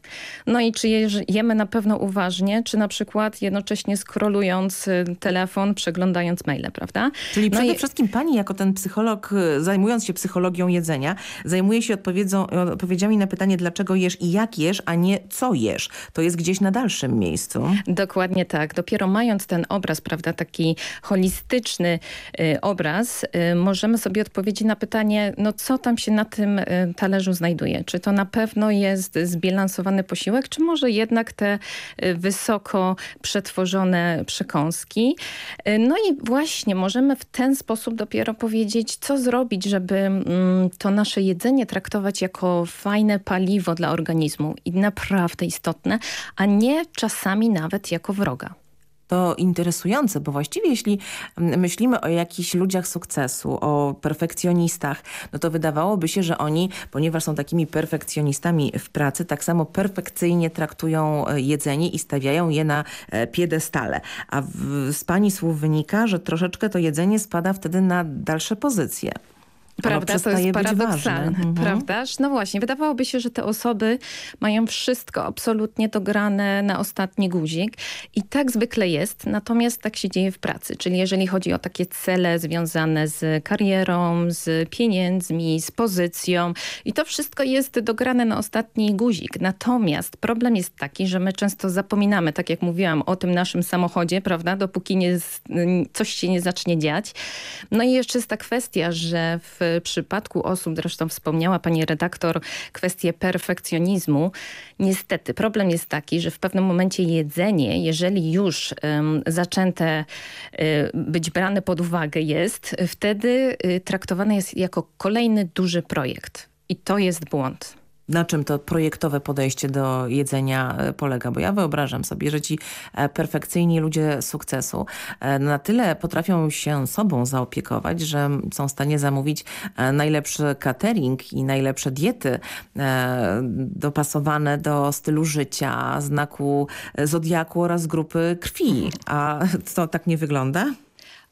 No i czy jemy na pewno uważnie, czy na przykład jednocześnie skrolując y, telefon, przeglądając maile, prawda? Czyli no przede i... wszystkim pani jako ten psycholog, y, zajmując się psychologią jedzenia, zajmuje się odpowiedziami na pytanie dlaczego jesz i jak jesz, a nie co jesz. To jest gdzieś na dalszym miejscu. Dokładnie tak. Dopiero mając ten obraz, prawda, taki holistyczny y, obraz, y, możemy sobie odpowiedzieć na pytanie, no co co tam się na tym y, talerzu znajduje. Czy to na pewno jest zbilansowany posiłek, czy może jednak te y, wysoko przetworzone przekąski. Y, no i właśnie możemy w ten sposób dopiero powiedzieć, co zrobić, żeby mm, to nasze jedzenie traktować jako fajne paliwo dla organizmu i naprawdę istotne, a nie czasami nawet jako wroga to interesujące, bo właściwie jeśli myślimy o jakichś ludziach sukcesu, o perfekcjonistach, no to wydawałoby się, że oni, ponieważ są takimi perfekcjonistami w pracy, tak samo perfekcyjnie traktują e, jedzenie i stawiają je na e, piedestale. A w, z Pani słów wynika, że troszeczkę to jedzenie spada wtedy na dalsze pozycje. Prawda, to jest paradoksalne, mhm. prawdaż? No właśnie, wydawałoby się, że te osoby mają wszystko absolutnie dograne na ostatni guzik i tak zwykle jest, natomiast tak się dzieje w pracy, czyli jeżeli chodzi o takie cele związane z karierą, z pieniędzmi, z pozycją i to wszystko jest dograne na ostatni guzik. Natomiast problem jest taki, że my często zapominamy, tak jak mówiłam o tym naszym samochodzie, prawda, dopóki nie, coś się nie zacznie dziać. No i jeszcze jest ta kwestia, że w przypadku osób, zresztą wspomniała pani redaktor, kwestię perfekcjonizmu. Niestety problem jest taki, że w pewnym momencie jedzenie, jeżeli już um, zaczęte um, być brane pod uwagę jest, wtedy um, traktowane jest jako kolejny duży projekt. I to jest błąd na czym to projektowe podejście do jedzenia e, polega? Bo ja wyobrażam sobie, że ci e, perfekcyjni ludzie sukcesu e, na tyle potrafią się sobą zaopiekować, że są w stanie zamówić najlepszy catering i najlepsze diety dopasowane do stylu życia, znaku zodiaku oraz grupy krwi. A to tak nie wygląda?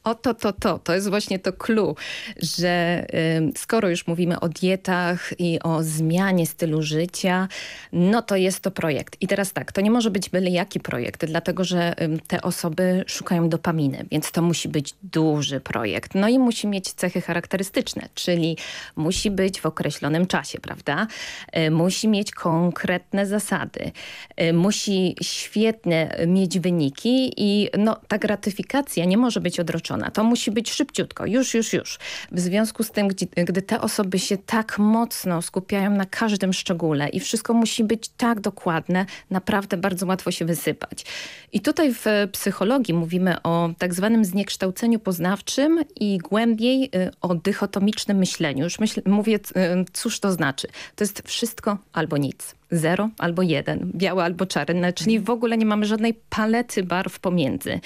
Oto, to, to. To jest właśnie to clue, że y, skoro już mówimy o dietach i o zmianie stylu życia, no to jest to projekt. I teraz tak, to nie może być byle jaki projekt, dlatego że y, te osoby szukają dopaminy, więc to musi być duży projekt. No i musi mieć cechy charakterystyczne, czyli musi być w określonym czasie, prawda? Y, musi mieć konkretne zasady, y, musi świetnie mieć wyniki i no, ta gratyfikacja nie może być odroczona to musi być szybciutko, już, już, już. W związku z tym, gdy, gdy te osoby się tak mocno skupiają na każdym szczególe i wszystko musi być tak dokładne, naprawdę bardzo łatwo się wysypać. I tutaj w psychologii mówimy o tak zwanym zniekształceniu poznawczym i głębiej y, o dychotomicznym myśleniu. Już myśl, mówię, y, cóż to znaczy. To jest wszystko albo nic zero albo jeden, białe albo czarne, czyli w ogóle nie mamy żadnej palety barw pomiędzy.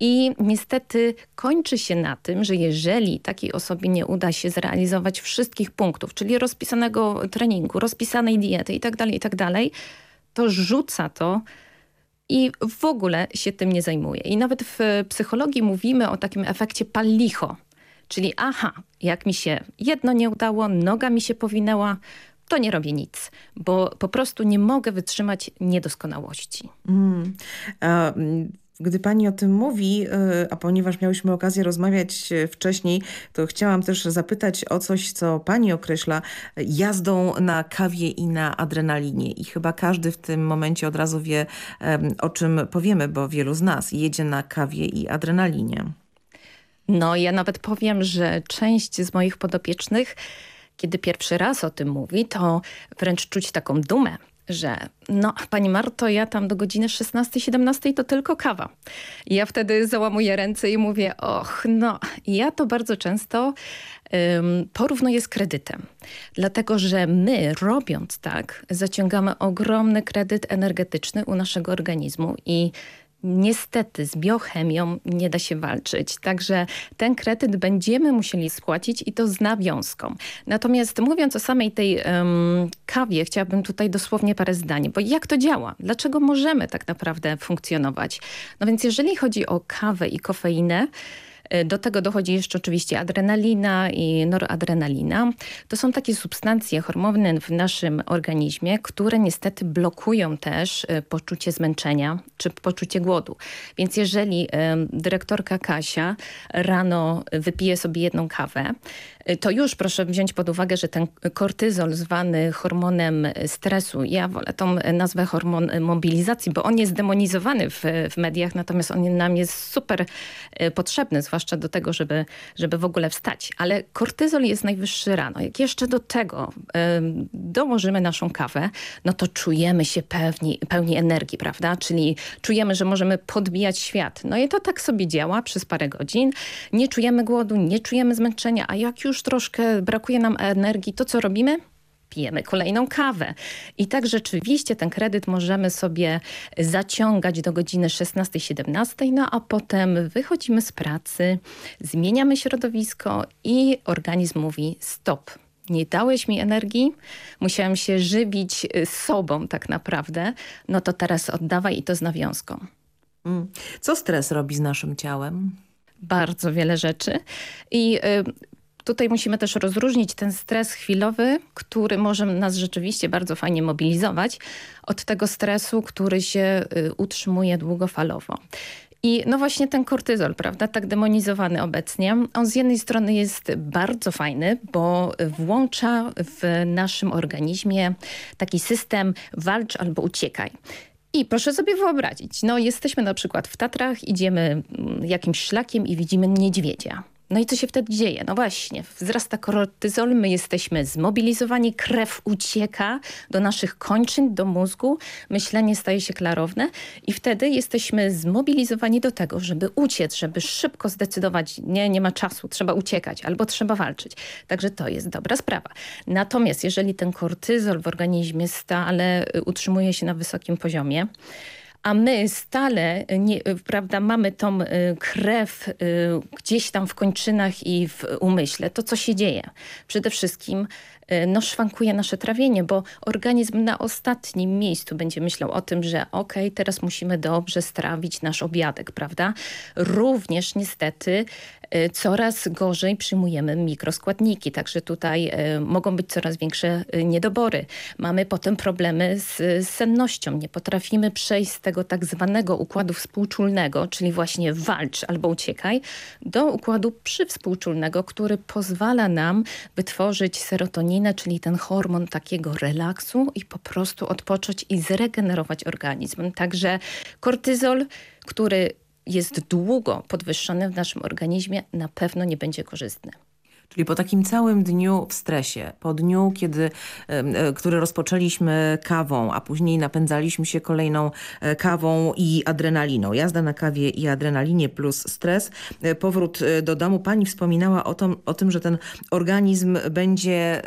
I niestety kończy się na tym, że jeżeli takiej osobie nie uda się zrealizować wszystkich punktów, czyli rozpisanego treningu, rozpisanej diety itd., tak itd., tak to rzuca to i w ogóle się tym nie zajmuje. I nawet w psychologii mówimy o takim efekcie pal-licho, czyli aha, jak mi się jedno nie udało, noga mi się powinęła, to nie robię nic, bo po prostu nie mogę wytrzymać niedoskonałości. Mm. Gdy pani o tym mówi, y, a ponieważ miałyśmy okazję rozmawiać y, wcześniej, to chciałam też zapytać o coś, co pani określa jazdą na kawie i na adrenalinie. I chyba każdy w tym momencie od razu wie, o czym powiemy, bo wielu z nas jedzie na kawie i adrenalinie. No, ja nawet powiem, że część z moich podopiecznych, kiedy pierwszy raz o tym mówi, to wręcz czuć taką dumę że no pani Marto, ja tam do godziny 16-17 to tylko kawa. I ja wtedy załamuję ręce i mówię, och, no ja to bardzo często um, porównuję z kredytem. Dlatego, że my robiąc tak, zaciągamy ogromny kredyt energetyczny u naszego organizmu i Niestety z biochemią nie da się walczyć, także ten kredyt będziemy musieli spłacić i to z nawiązką. Natomiast mówiąc o samej tej um, kawie, chciałabym tutaj dosłownie parę zdań, bo jak to działa? Dlaczego możemy tak naprawdę funkcjonować? No więc jeżeli chodzi o kawę i kofeinę, do tego dochodzi jeszcze oczywiście adrenalina i noradrenalina. To są takie substancje, hormony w naszym organizmie, które niestety blokują też e, poczucie zmęczenia czy poczucie głodu. Więc jeżeli dyrektorka Kasia rano wypije sobie jedną kawę, e, to już proszę wziąć pod uwagę, że ten kortyzol zwany hormonem stresu, ja wolę tą nazwę hormon mobilizacji, bo on jest demonizowany w, w mediach, natomiast on nam jest super potrzebny, zwłaszcza do tego, żeby, żeby w ogóle wstać. Ale kortyzol jest najwyższy rano. Jak jeszcze do tego y, dołożymy naszą kawę, no to czujemy się pewni, pełni energii, prawda? Czyli czujemy, że możemy podbijać świat. No i to tak sobie działa przez parę godzin. Nie czujemy głodu, nie czujemy zmęczenia, a jak już troszkę brakuje nam energii, to co robimy? pijemy kolejną kawę. I tak rzeczywiście ten kredyt możemy sobie zaciągać do godziny 16-17, no a potem wychodzimy z pracy, zmieniamy środowisko i organizm mówi stop nie dałeś mi energii, musiałem się żywić sobą tak naprawdę, no to teraz oddawaj i to z nawiązką. Mm. Co stres robi z naszym ciałem? Bardzo wiele rzeczy i y, tutaj musimy też rozróżnić ten stres chwilowy, który może nas rzeczywiście bardzo fajnie mobilizować, od tego stresu, który się y, utrzymuje długofalowo. I no właśnie ten kortyzol, prawda, tak demonizowany obecnie, on z jednej strony jest bardzo fajny, bo włącza w naszym organizmie taki system walcz albo uciekaj. I proszę sobie wyobrazić, no jesteśmy na przykład w Tatrach, idziemy mm, jakimś szlakiem i widzimy niedźwiedzia. No i co się wtedy dzieje? No właśnie, wzrasta kortyzol, my jesteśmy zmobilizowani, krew ucieka do naszych kończyn, do mózgu, myślenie staje się klarowne i wtedy jesteśmy zmobilizowani do tego, żeby uciec, żeby szybko zdecydować, nie, nie ma czasu, trzeba uciekać albo trzeba walczyć. Także to jest dobra sprawa. Natomiast jeżeli ten kortyzol w organizmie stale utrzymuje się na wysokim poziomie, a my stale nie, prawda, mamy tą y, krew y, gdzieś tam w kończynach i w umyśle, to co się dzieje? Przede wszystkim y, no, szwankuje nasze trawienie, bo organizm na ostatnim miejscu będzie myślał o tym, że ok, teraz musimy dobrze strawić nasz obiadek, prawda? Również niestety Y, coraz gorzej przyjmujemy mikroskładniki, także tutaj y, mogą być coraz większe y, niedobory. Mamy potem problemy z sennością. Nie potrafimy przejść z tego tak zwanego układu współczulnego, czyli właśnie walcz albo uciekaj, do układu przywspółczulnego, który pozwala nam wytworzyć serotoninę, czyli ten hormon takiego relaksu i po prostu odpocząć i zregenerować organizm. Także kortyzol, który jest długo podwyższony w naszym organizmie, na pewno nie będzie korzystny. Czyli po takim całym dniu w stresie, po dniu, kiedy, e, który rozpoczęliśmy kawą, a później napędzaliśmy się kolejną e, kawą i adrenaliną. Jazda na kawie i adrenalinie plus stres. E, powrót do domu. Pani wspominała o, tom, o tym, że ten organizm będzie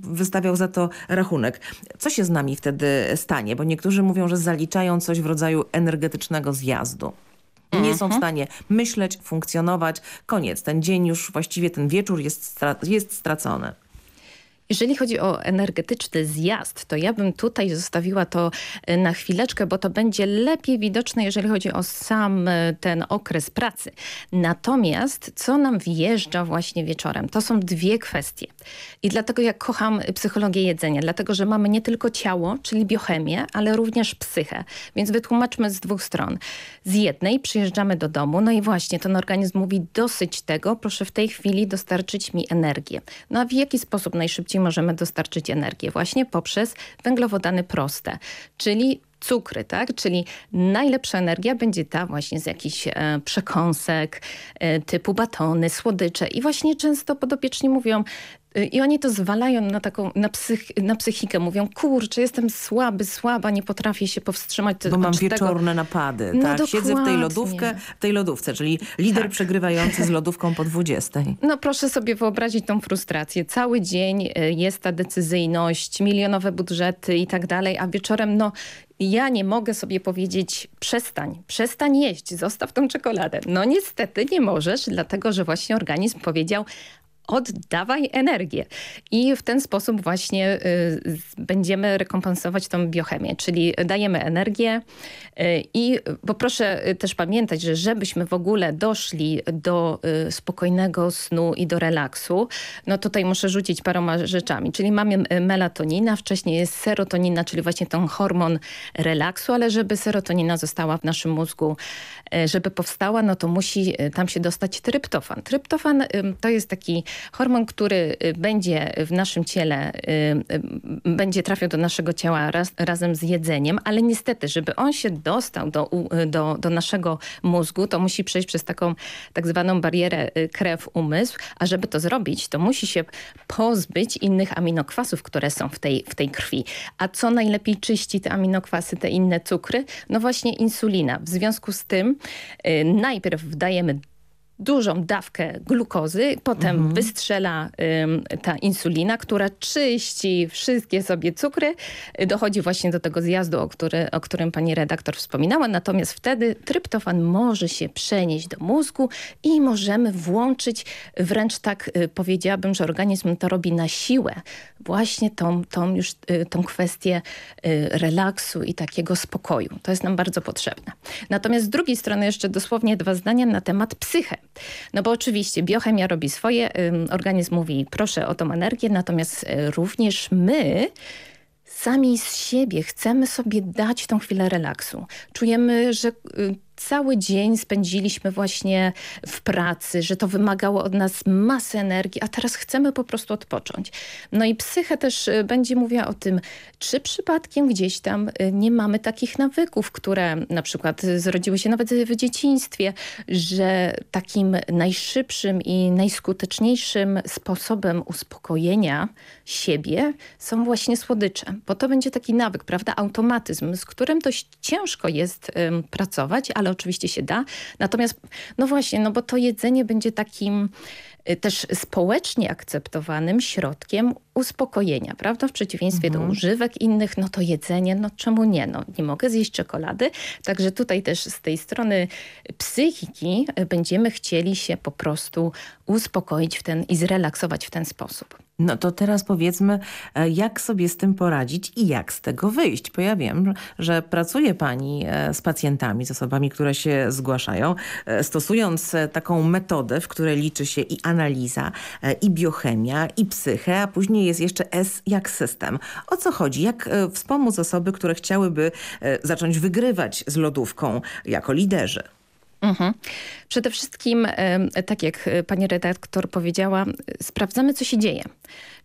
wystawiał za to rachunek. Co się z nami wtedy stanie? Bo niektórzy mówią, że zaliczają coś w rodzaju energetycznego zjazdu. Nie są w mhm. stanie myśleć, funkcjonować. Koniec. Ten dzień już, właściwie ten wieczór jest, stra jest stracony. Jeżeli chodzi o energetyczny zjazd, to ja bym tutaj zostawiła to e, na chwileczkę, bo to będzie lepiej widoczne, jeżeli chodzi o sam e, ten okres pracy. Natomiast co nam wjeżdża właśnie wieczorem, to są dwie kwestie. I dlatego ja kocham psychologię jedzenia, dlatego że mamy nie tylko ciało, czyli biochemię, ale również psychę. Więc wytłumaczmy z dwóch stron. Z jednej przyjeżdżamy do domu, no i właśnie ten organizm mówi dosyć tego, proszę w tej chwili dostarczyć mi energię. No a w jaki sposób najszybciej możemy dostarczyć energię właśnie poprzez węglowodany proste, czyli cukry, tak? Czyli najlepsza energia będzie ta właśnie z jakichś e, przekąsek e, typu batony, słodycze i właśnie często podopieczni mówią I oni to zwalają na taką, na, psych, na psychikę. Mówią, kurczę, jestem słaby, słaba, nie potrafię się powstrzymać. Bo mam wieczorne tego... napady, no tak? Siedzę w tej, lodówkę, w tej lodówce, czyli lider tak. przegrywający z lodówką po 20. No proszę sobie wyobrazić tą frustrację. Cały dzień y, jest ta decyzyjność, milionowe budżety i tak dalej, a wieczorem no ja nie mogę sobie powiedzieć przestań, przestań jeść, zostaw tą czekoladę. No niestety nie możesz, dlatego że właśnie organizm powiedział oddawaj energię. I w ten sposób właśnie y, będziemy rekompensować tą biochemię, czyli dajemy energię y, i bo proszę y, też pamiętać, że żebyśmy w ogóle doszli do spokojnego snu i do relaksu, no tutaj muszę rzucić paroma rzeczami, czyli mamy melatonina, wcześniej jest serotonina, czyli właśnie ten hormon relaksu, ale żeby serotonina została w naszym mózgu, żeby powstała, no to musi tam się dostać tryptofan. Tryptofan to jest taki hormon, który y, będzie w naszym ciele, y, y, będzie trafiał do naszego ciała raz, razem z jedzeniem, ale niestety, żeby on się dostał do, do, do naszego mózgu, to musi przejść przez taką tak zwaną barierę krew-umysł, a żeby to zrobić, to musi się pozbyć innych aminokwasów, które są w tej, w tej krwi. A co najlepiej czyści te aminokwasy, te inne cukry? No właśnie insulina. W związku z tym najpierw wdajemy dużą dawkę glukozy, potem mhm. wystrzela y, ta insulina, która czyści wszystkie sobie cukry. Dochodzi właśnie do tego zjazdu, o, który, o którym pani redaktor wspominała. Natomiast wtedy tryptofan może się przenieść do mózgu i możemy włączyć wręcz tak y, powiedziałabym, że organizm to robi na siłę. Właśnie tą, tą już y, tą kwestię y, relaksu i takiego spokoju. To jest nam bardzo potrzebne. Natomiast z drugiej strony jeszcze dosłownie dwa zdania na temat psyche. No bo oczywiście biochemia robi swoje, organizm mówi proszę o tą energię, natomiast e, również my sami z siebie chcemy sobie dać tą chwilę relaksu. Czujemy, że y, cały dzień spędziliśmy właśnie w pracy, że to wymagało od nas masy energii, a teraz chcemy po prostu odpocząć. No i psychę też y, będzie mówiła o tym, czy przypadkiem gdzieś tam y, nie mamy takich nawyków, które na przykład zrodziły się nawet w dzieciństwie, że takim najszybszym i najskuteczniejszym sposobem uspokojenia siebie są właśnie słodycze, bo to będzie taki nawyk, prawda, automatyzm, z którym dość ciężko jest pracować, ale ale oczywiście się da. Natomiast, no właśnie, no bo to jedzenie będzie takim y, też społecznie akceptowanym środkiem uspokojenia, prawda? W przeciwieństwie mhm. do używek innych, no to jedzenie, no czemu nie? No nie mogę zjeść czekolady. Także tutaj też z tej strony psychiki będziemy chcieli się po prostu uspokoić w ten i zrelaksować w ten sposób. No to teraz powiedzmy, e, jak sobie z tym poradzić i jak z tego wyjść? Bo ja wiem, że pracuje Pani e, z pacjentami, z osobami, które się zgłaszają, e, stosując taką metodę, w której liczy się i analiza, i biochemia, i psychę, a później jest jeszcze S jak system. O co chodzi? Jak wspomóc osoby, które chciałyby zacząć wygrywać z lodówką jako liderzy? Mhm. Przede wszystkim, tak jak pani redaktor powiedziała, sprawdzamy, co się dzieje.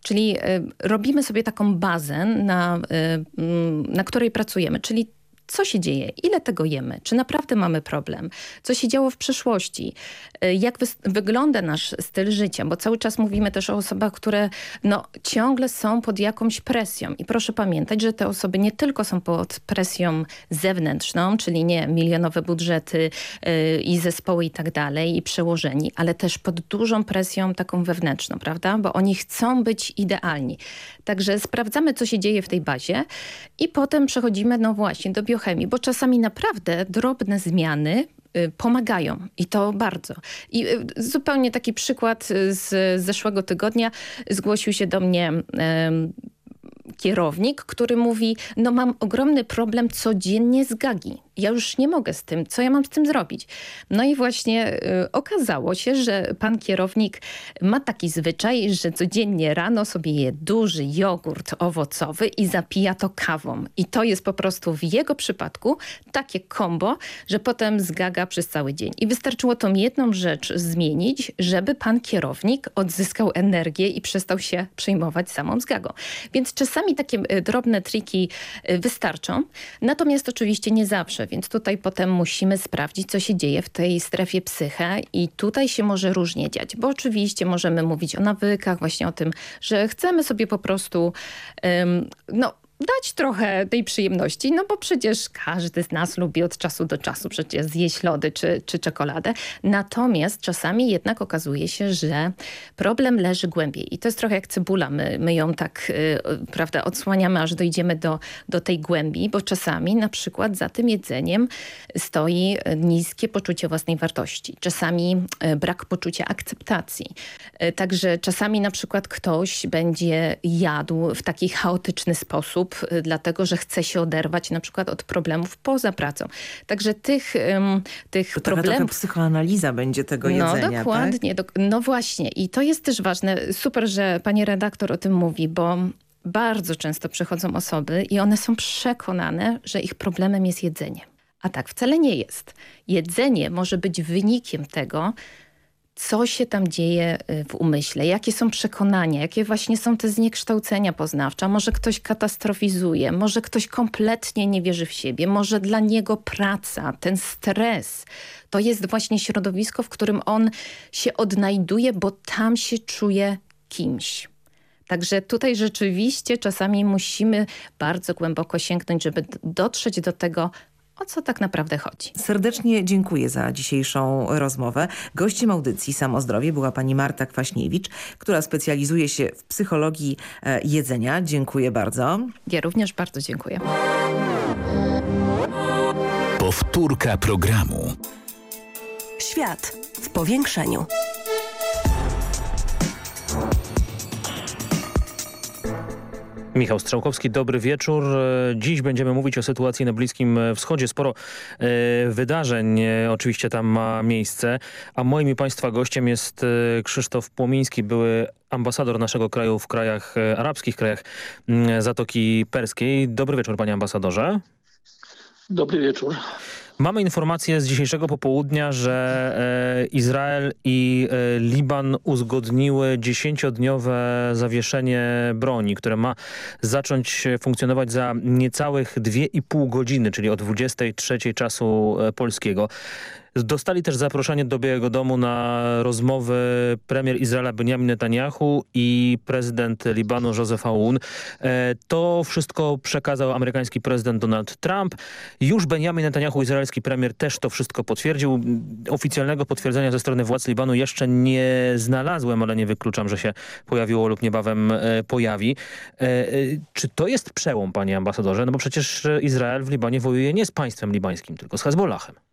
Czyli robimy sobie taką bazę, na, na której pracujemy, czyli co się dzieje, ile tego jemy, czy naprawdę mamy problem, co się działo w przeszłości, jak wy wygląda nasz styl życia, bo cały czas mówimy też o osobach, które no, ciągle są pod jakąś presją. I proszę pamiętać, że te osoby nie tylko są pod presją zewnętrzną, czyli nie milionowe budżety yy, i zespoły i tak dalej i przełożeni, ale też pod dużą presją taką wewnętrzną, prawda, bo oni chcą być idealni. Także sprawdzamy, co się dzieje w tej bazie i potem przechodzimy, no właśnie, do biochemii, bo czasami naprawdę drobne zmiany pomagają i to bardzo. I y, zupełnie taki przykład z zeszłego tygodnia zgłosił się do mnie kierownik, który mówi, no mam ogromny problem codziennie z gagi ja już nie mogę z tym, co ja mam z tym zrobić? No i właśnie y, okazało się, że pan kierownik ma taki zwyczaj, że codziennie rano sobie je duży jogurt owocowy i zapija to kawą. I to jest po prostu w jego przypadku takie kombo, że potem zgaga przez cały dzień. I wystarczyło tą jedną rzecz zmienić, żeby pan kierownik odzyskał energię i przestał się przejmować samą zgagą. Więc czasami takie y, drobne triki y, wystarczą, natomiast oczywiście nie zawsze więc tutaj potem musimy sprawdzić, co się dzieje w tej strefie psyche i tutaj się może różnie dziać, bo oczywiście możemy mówić o nawykach, właśnie o tym, że chcemy sobie po prostu um, no, dać trochę tej przyjemności, no bo przecież każdy z nas lubi od czasu do czasu przecież zjeść lody czy, czy czekoladę. Natomiast czasami jednak okazuje się, że problem leży głębiej i to jest trochę jak cebula. My, my ją tak y, prawda, odsłaniamy, aż dojdziemy do, do tej głębi, bo czasami na przykład za tym jedzeniem stoi niskie poczucie własnej wartości. Czasami y, brak poczucia akceptacji. Y, także czasami na przykład ktoś będzie jadł w taki chaotyczny sposób, Y, dlatego że chce się oderwać na przykład od problemów poza pracą. Także tych, um, tych to problemów... Trochę psychoanaliza będzie tego no, jedzenia, No dokładnie. Tak? Do, no właśnie. I to jest też ważne. Super, że pani redaktor o tym mówi, bo bardzo często przychodzą osoby i one są przekonane, że ich problemem jest jedzenie. A tak wcale nie jest. Jedzenie może być wynikiem tego, co się tam dzieje y, w umyśle, jakie są przekonania, jakie właśnie są te zniekształcenia poznawcze. Może ktoś katastrofizuje, może ktoś kompletnie nie wierzy w siebie, może dla niego praca, ten stres, to jest właśnie środowisko, w którym on się odnajduje, bo tam się czuje kimś. Także tutaj rzeczywiście czasami musimy bardzo głęboko sięgnąć, żeby dotrzeć do tego, o co tak naprawdę chodzi. Serdecznie dziękuję za dzisiejszą rozmowę. Gościem audycji Samozdrowie była pani Marta Kwaśniewicz, która specjalizuje się w psychologii e, jedzenia. Dziękuję bardzo. Ja również bardzo dziękuję. Powtórka programu. Świat w powiększeniu. Michał Strzałkowski, dobry wieczór. Dziś będziemy mówić o sytuacji na Bliskim Wschodzie. Sporo e, wydarzeń e, oczywiście tam ma miejsce, a moim i Państwa gościem jest e, Krzysztof Płomiński, były ambasador naszego kraju w krajach arabskich, krajach Zatoki Perskiej. Dobry wieczór panie ambasadorze. Dobry wieczór. Mamy informację z dzisiejszego popołudnia, że e, Izrael i e, Liban uzgodniły dziesięciodniowe zawieszenie broni, które ma zacząć funkcjonować za niecałych dwie i pół godziny, czyli o 23 czasu e, polskiego. Dostali też zaproszenie do Białego Domu na rozmowy premier Izraela Benjamin Netanyahu i prezydent Libanu Joseph Aoun. E, to wszystko przekazał amerykański prezydent Donald Trump. Już Benjamin Netanyahu, izraelski premier, też to wszystko potwierdził. Oficjalnego potwierdzenia ze strony władz Libanu jeszcze nie znalazłem, ale nie wykluczam, że się pojawiło lub niebawem e, pojawi. E, czy to jest przełom, panie ambasadorze? No bo przecież Izrael w Libanie wojuje nie z państwem libańskim, tylko z Hezbollahem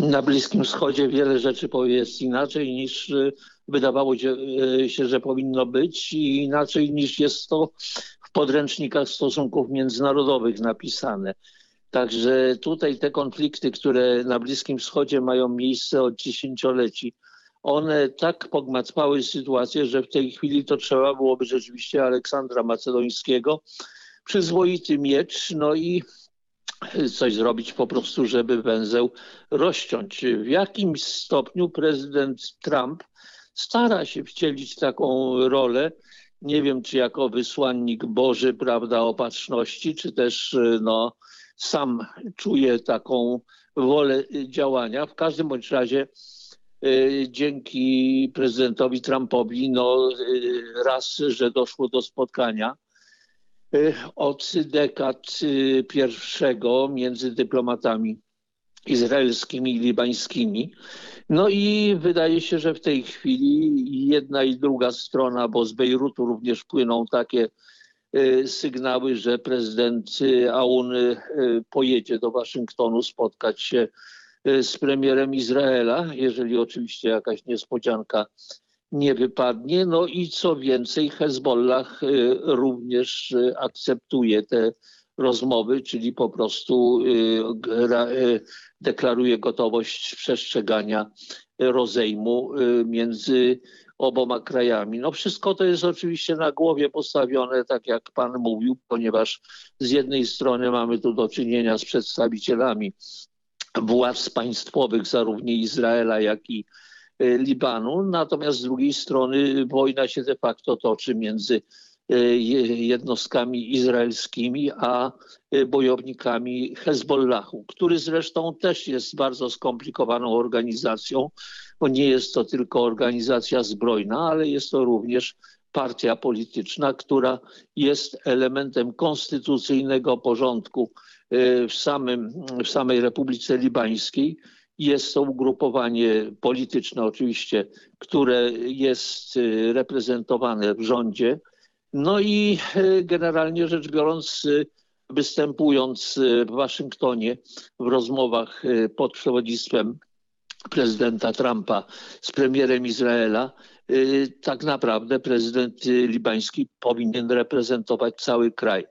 na Bliskim Wschodzie wiele rzeczy jest inaczej niż y, wydawało y, się, że powinno być i inaczej niż jest to w podręcznikach stosunków międzynarodowych napisane. Także tutaj te konflikty, które na Bliskim Wschodzie mają miejsce od dziesięcioleci, one tak pogmatwały sytuację, że w tej chwili to trzeba byłoby rzeczywiście Aleksandra Macedońskiego, przyzwoity miecz, no i coś zrobić po prostu, żeby węzeł rozciąć. W jakimś stopniu prezydent Trump stara się wcielić taką rolę, nie wiem czy jako wysłannik Boży, prawda, opatrzności, czy też no, sam czuje taką wolę działania. W każdym bądź razie y, dzięki prezydentowi Trumpowi no, y, raz, że doszło do spotkania od dekad y, pierwszego między dyplomatami izraelskimi i libańskimi. No i wydaje się, że w tej chwili jedna i druga strona, bo z Bejrutu również płyną takie y, sygnały, że prezydent Aoun pojedzie do Waszyngtonu spotkać się z premierem Izraela, jeżeli oczywiście jakaś niespodzianka nie wypadnie. No i co więcej, Hezbollah y, również y, akceptuje te rozmowy, czyli po prostu y, deklaruje gotowość przestrzegania rozejmu między oboma krajami. No wszystko to jest oczywiście na głowie postawione, tak jak pan mówił, ponieważ z jednej strony mamy tu do czynienia z przedstawicielami władz państwowych zarówno Izraela, jak i Libanu, natomiast z drugiej strony wojna się de facto toczy między e, jednostkami izraelskimi, a e, bojownikami Hezbollahu, który zresztą też jest bardzo skomplikowaną organizacją, bo nie jest to tylko organizacja zbrojna, ale jest to również partia polityczna, która jest elementem konstytucyjnego porządku w, samym, w samej Republice Libańskiej jest to ugrupowanie polityczne oczywiście, które jest y, reprezentowane w rządzie. No i y, generalnie rzecz biorąc, y, występując w Waszyngtonie w rozmowach pod przewodnictwem prezydenta Trumpa z premierem Izraela, tak naprawdę prezydent libański powinien reprezentować cały kraj.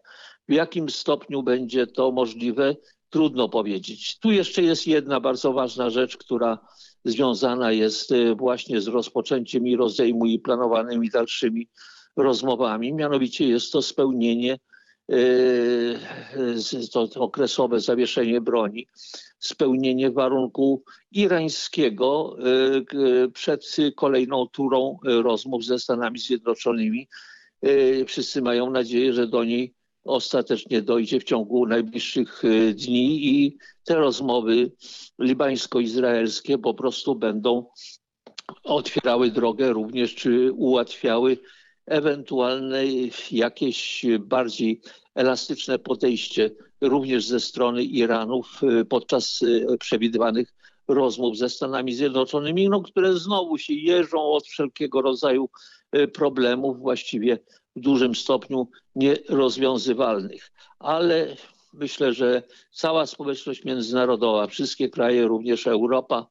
W jakim stopniu będzie to możliwe, Trudno powiedzieć. Tu jeszcze jest jedna bardzo ważna rzecz, która związana jest y, właśnie z rozpoczęciem i rozejmu i planowanymi dalszymi rozmowami. Mianowicie jest to spełnienie, y, to okresowe zawieszenie broni, spełnienie warunku irańskiego y, przed kolejną turą rozmów ze Stanami Zjednoczonymi. Wszyscy mają nadzieję, że do niej ostatecznie dojdzie w ciągu najbliższych y, dni i te rozmowy libańsko-izraelskie po prostu będą otwierały drogę również, czy ułatwiały ewentualne jakieś bardziej elastyczne podejście również ze strony Iranu podczas y, przewidywanych rozmów ze Stanami Zjednoczonymi, no, które znowu się jeżą od wszelkiego rodzaju y, problemów właściwie w dużym stopniu nierozwiązywalnych. Ale myślę, że cała społeczność międzynarodowa, wszystkie kraje, również Europa,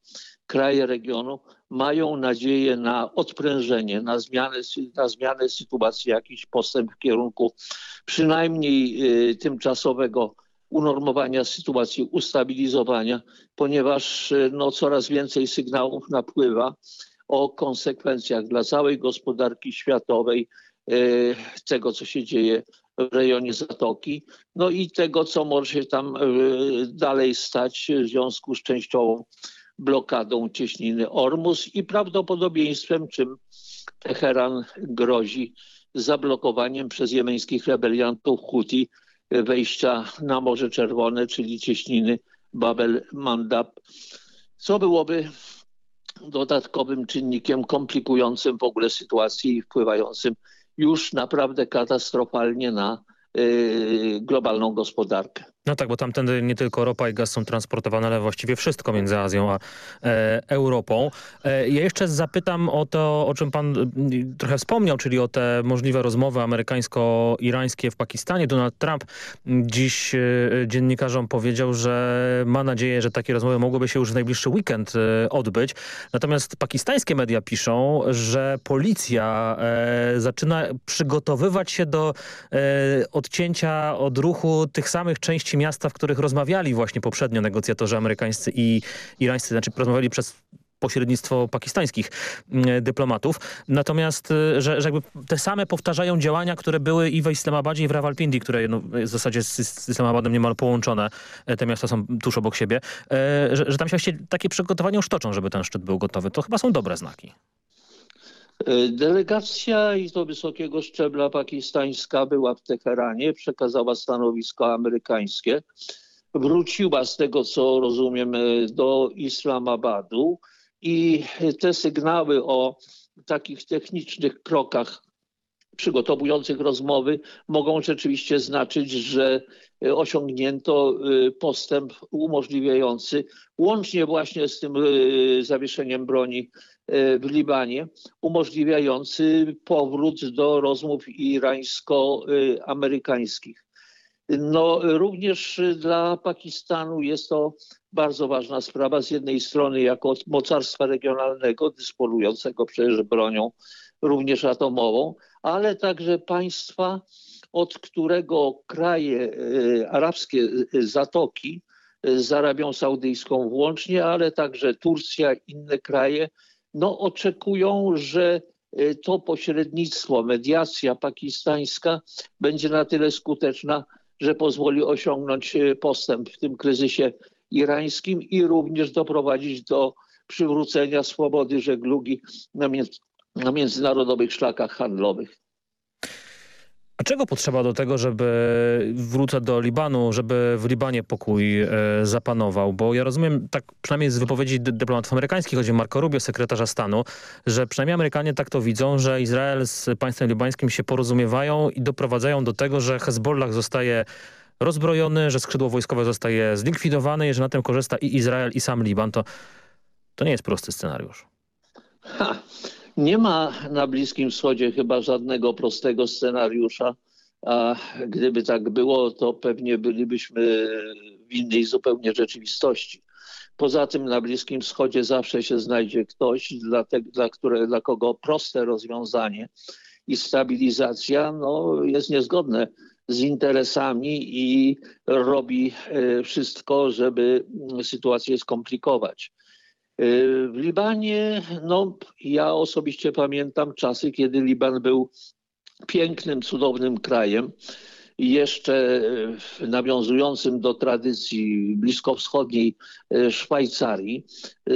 kraje regionu mają nadzieję na odprężenie, na zmianę, na zmianę sytuacji, jakiś postęp w kierunku przynajmniej y, tymczasowego unormowania sytuacji, ustabilizowania, ponieważ y, no, coraz więcej sygnałów napływa o konsekwencjach dla całej gospodarki światowej tego, co się dzieje w rejonie Zatoki, no i tego, co może się tam dalej stać w związku z częściową blokadą cieśniny Ormus i prawdopodobieństwem, czym Teheran grozi zablokowaniem przez jemeńskich rebeliantów Huti wejścia na Morze Czerwone, czyli cieśniny Babel Mandab, co byłoby dodatkowym czynnikiem komplikującym w ogóle sytuację i wpływającym już naprawdę katastrofalnie na y, globalną gospodarkę. No tak, bo tamtędy nie tylko ropa i gaz są transportowane, ale właściwie wszystko między Azją a e, Europą. E, ja jeszcze zapytam o to, o czym pan e, trochę wspomniał, czyli o te możliwe rozmowy amerykańsko-irańskie w Pakistanie. Donald Trump dziś e, dziennikarzom powiedział, że ma nadzieję, że takie rozmowy mogłyby się już w najbliższy weekend e, odbyć. Natomiast pakistańskie media piszą, że policja e, zaczyna przygotowywać się do odcięcia od ruchu tych samych części części miasta, w których rozmawiali właśnie poprzednio negocjatorzy amerykańscy i irańscy, znaczy rozmawiali przez pośrednictwo pakistańskich mm, dyplomatów. Natomiast, y, że, że te same powtarzają działania, które były i w Islamabadzie i w Rawalpindi, które no, w zasadzie z, z Islamabadem niemal połączone. E, te miasta są tuż obok siebie. E, że, że tam się takie przygotowania już toczą, żeby ten szczyt był gotowy. To chyba są dobre znaki. E, delegacja i to wysokiego szczebla pakistańska była w Teheranie, przekazała stanowisko amerykańskie. Wróciła z tego, co rozumiem, e, do Islamabadu i te sygnały o takich technicznych krokach przygotowujących rozmowy mogą rzeczywiście znaczyć, że e, osiągnięto postęp umożliwiający, łącznie właśnie z tym zawieszeniem broni w Libanie, umożliwiający powrót do rozmów irańsko-amerykańskich. No, również dla Pakistanu jest to bardzo ważna sprawa. Z jednej strony jako mocarstwa regionalnego, dysponującego przecież bronią również atomową, ale także państwa, od którego kraje e, arabskie Zatoki z Arabią Saudyjską włącznie, ale także Turcja, inne kraje no, oczekują, że e, to pośrednictwo, mediacja pakistańska będzie na tyle skuteczna, że pozwoli osiągnąć e, postęp w tym kryzysie irańskim i również doprowadzić do przywrócenia swobody żeglugi na, na międzynarodowych szlakach handlowych. A czego potrzeba do tego, żeby wrócę do Libanu, żeby w Libanie pokój e, zapanował? Bo ja rozumiem, tak przynajmniej z wypowiedzi dyplomatów amerykańskich, chodzi o Marco Rubio, sekretarza stanu, że przynajmniej Amerykanie tak to widzą, że Izrael z państwem libańskim się porozumiewają i doprowadzają do tego, że Hezbollah zostaje rozbrojony, że skrzydło wojskowe zostaje zlikwidowane i że na tym korzysta i Izrael i sam Liban. To, to nie jest prosty scenariusz. Ha. Nie ma na Bliskim Wschodzie chyba żadnego prostego scenariusza, a gdyby tak było, to pewnie bylibyśmy w innej zupełnie rzeczywistości. Poza tym na Bliskim Wschodzie zawsze się znajdzie ktoś, dla, te, dla, które, dla kogo proste rozwiązanie i stabilizacja no, jest niezgodne z interesami i robi e, wszystko, żeby sytuację skomplikować. Y, w Libanie, no ja osobiście pamiętam czasy, kiedy Liban był pięknym, cudownym krajem, jeszcze y, nawiązującym do tradycji bliskowschodniej y, Szwajcarii,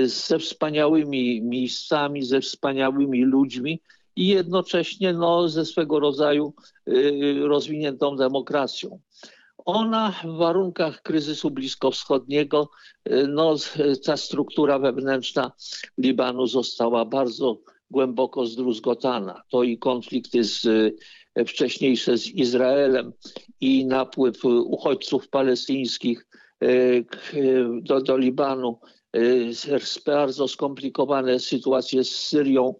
ze wspaniałymi miejscami, ze wspaniałymi ludźmi i jednocześnie no, ze swego rodzaju rozwiniętą demokracją ona w warunkach kryzysu bliskowschodniego, y, no, ta struktura wewnętrzna Libanu została bardzo głęboko zdruzgotana. To i konflikty z, y, wcześniejsze z Izraelem i napływ uchodźców palestyńskich y, do, do Libanu, bardzo skomplikowane sytuacje z Syrią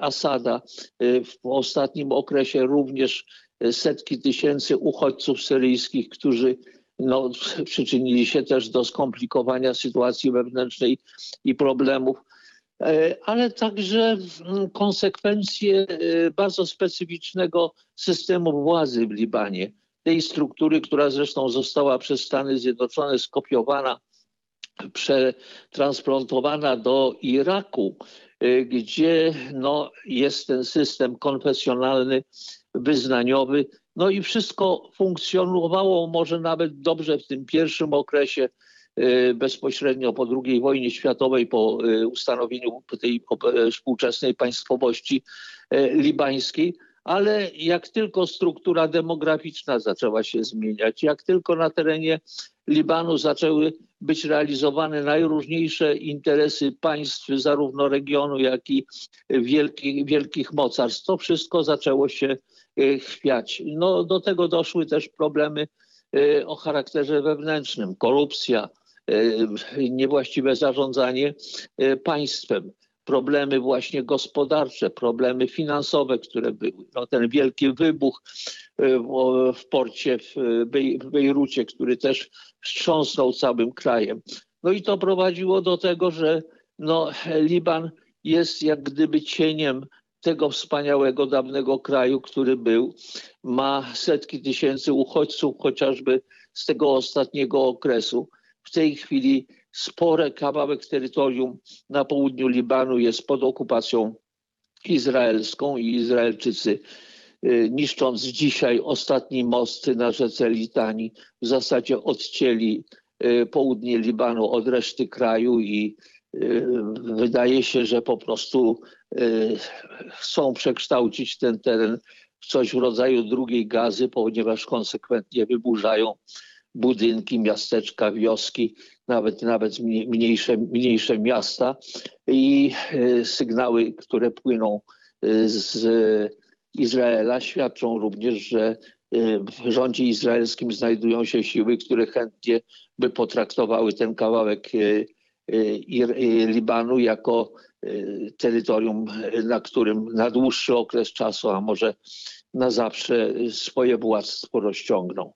Asada. W ostatnim okresie również setki tysięcy uchodźców syryjskich, którzy no, przyczynili się też do skomplikowania sytuacji wewnętrznej i problemów E, ale także mm, konsekwencje e, bardzo specyficznego systemu władzy w Libanie. Tej struktury, która zresztą została przez Stany Zjednoczone skopiowana, przetransplantowana do Iraku, e, gdzie no, jest ten system konfesjonalny, wyznaniowy. No i wszystko funkcjonowało może nawet dobrze w tym pierwszym okresie Y, bezpośrednio po II wojnie światowej, po y, ustanowieniu tej y, współczesnej państwowości libańskiej, ale jak tylko struktura demograficzna zaczęła się zmieniać, jak tylko na terenie Libanu zaczęły być realizowane najróżniejsze interesy państw, zarówno regionu, jak i wielkich, wielkich mocarstw, to wszystko zaczęło się chwiać. No, do tego doszły też problemy o charakterze wewnętrznym, korupcja, E, niewłaściwe zarządzanie e, państwem, problemy właśnie gospodarcze, problemy finansowe, które były. No, ten wielki wybuch e, w porcie w, Bejrucie, który też wstrząsnął całym krajem. No i to prowadziło do tego, że no, Liban jest jak gdyby cieniem tego wspaniałego, dawnego kraju, który był. Ma setki tysięcy uchodźców, chociażby z tego ostatniego okresu. W tej chwili spory kawałek terytorium na południu Libanu jest pod okupacją izraelską i Izraelczycy y, niszcząc dzisiaj ostatni most na rzece Litani. W zasadzie odcięli y, południe Libanu od reszty kraju i y, wydaje się, że po prostu chcą przekształcić ten teren w coś w rodzaju drugiej gazy, ponieważ konsekwentnie wyburzają budynki, miasteczka, wioski, nawet, nawet mniejsze, mniejsze miasta i e, sygnały, które płyną e, z Izraela świadczą również, że e, w rządzie izraelskim znajdują się siły, które chętnie by potraktowały ten kawałek Libanu jako terytorium, na którym na dłuższy okres czasu, a może na zawsze swoje władztwo rozciągną.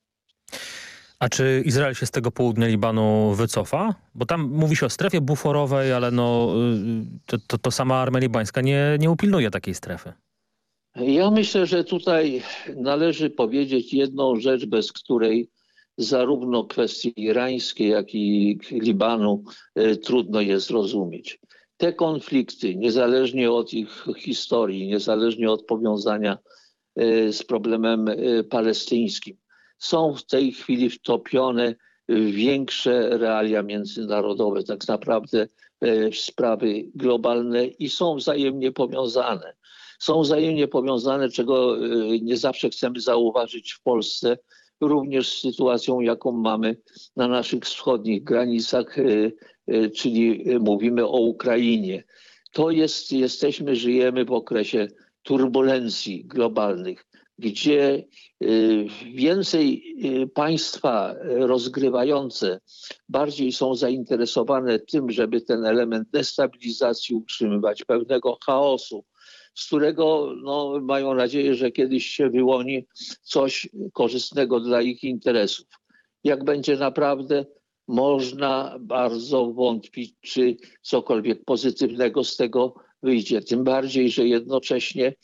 A czy Izrael się z tego południa Libanu wycofa? Bo tam mówi się o strefie buforowej, ale no, y, to, to, to sama armia libańska nie, nie upilnuje takiej strefy. Ja myślę, że tutaj należy powiedzieć jedną rzecz, bez której zarówno kwestie irańskie, jak i Libanu y, trudno jest zrozumieć. Te konflikty, niezależnie od ich historii, niezależnie od powiązania y, z problemem palestyńskim, są w tej chwili wtopione w większe realia międzynarodowe, tak naprawdę e, sprawy globalne i są wzajemnie powiązane. Są wzajemnie powiązane, czego e, nie zawsze chcemy zauważyć w Polsce, również z sytuacją, jaką mamy na naszych wschodnich granicach, e, czyli mówimy o Ukrainie. To jest, jesteśmy, żyjemy w okresie turbulencji globalnych gdzie y, więcej y, państwa rozgrywające bardziej są zainteresowane tym, żeby ten element destabilizacji utrzymywać, pewnego chaosu, z którego no, mają nadzieję, że kiedyś się wyłoni coś korzystnego dla ich interesów. Jak będzie naprawdę, można bardzo wątpić, czy cokolwiek pozytywnego z tego wyjdzie. Tym bardziej, że jednocześnie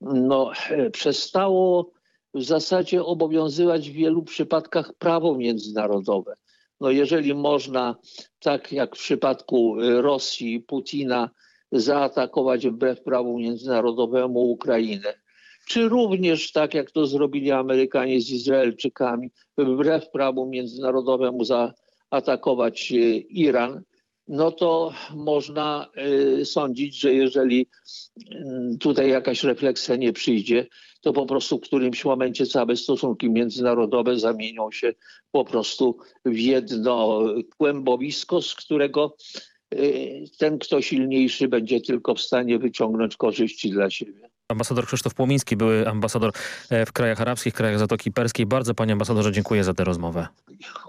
no, przestało w zasadzie obowiązywać w wielu przypadkach prawo międzynarodowe. No jeżeli można, tak jak w przypadku Rosji, Putina, zaatakować wbrew prawu międzynarodowemu Ukrainę, czy również tak jak to zrobili Amerykanie z Izraelczykami, wbrew prawu międzynarodowemu zaatakować Iran, no to można y, sądzić, że jeżeli y, tutaj jakaś refleksja nie przyjdzie, to po prostu w którymś momencie całe stosunki międzynarodowe zamienią się po prostu w jedno kłębowisko, z którego y, ten, kto silniejszy, będzie tylko w stanie wyciągnąć korzyści dla siebie. Ambasador Krzysztof Płomiński, były ambasador e, w krajach arabskich, krajach Zatoki Perskiej. Bardzo panie ambasadorze dziękuję za tę rozmowę.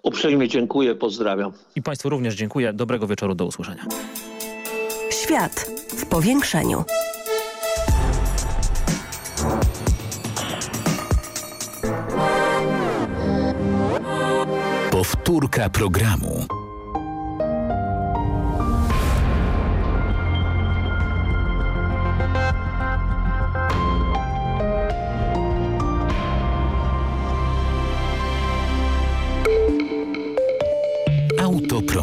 Uprzejmie dziękuję, pozdrawiam. I państwu również dziękuję. Dobrego wieczoru, do usłyszenia. Świat w powiększeniu. Powtórka programu.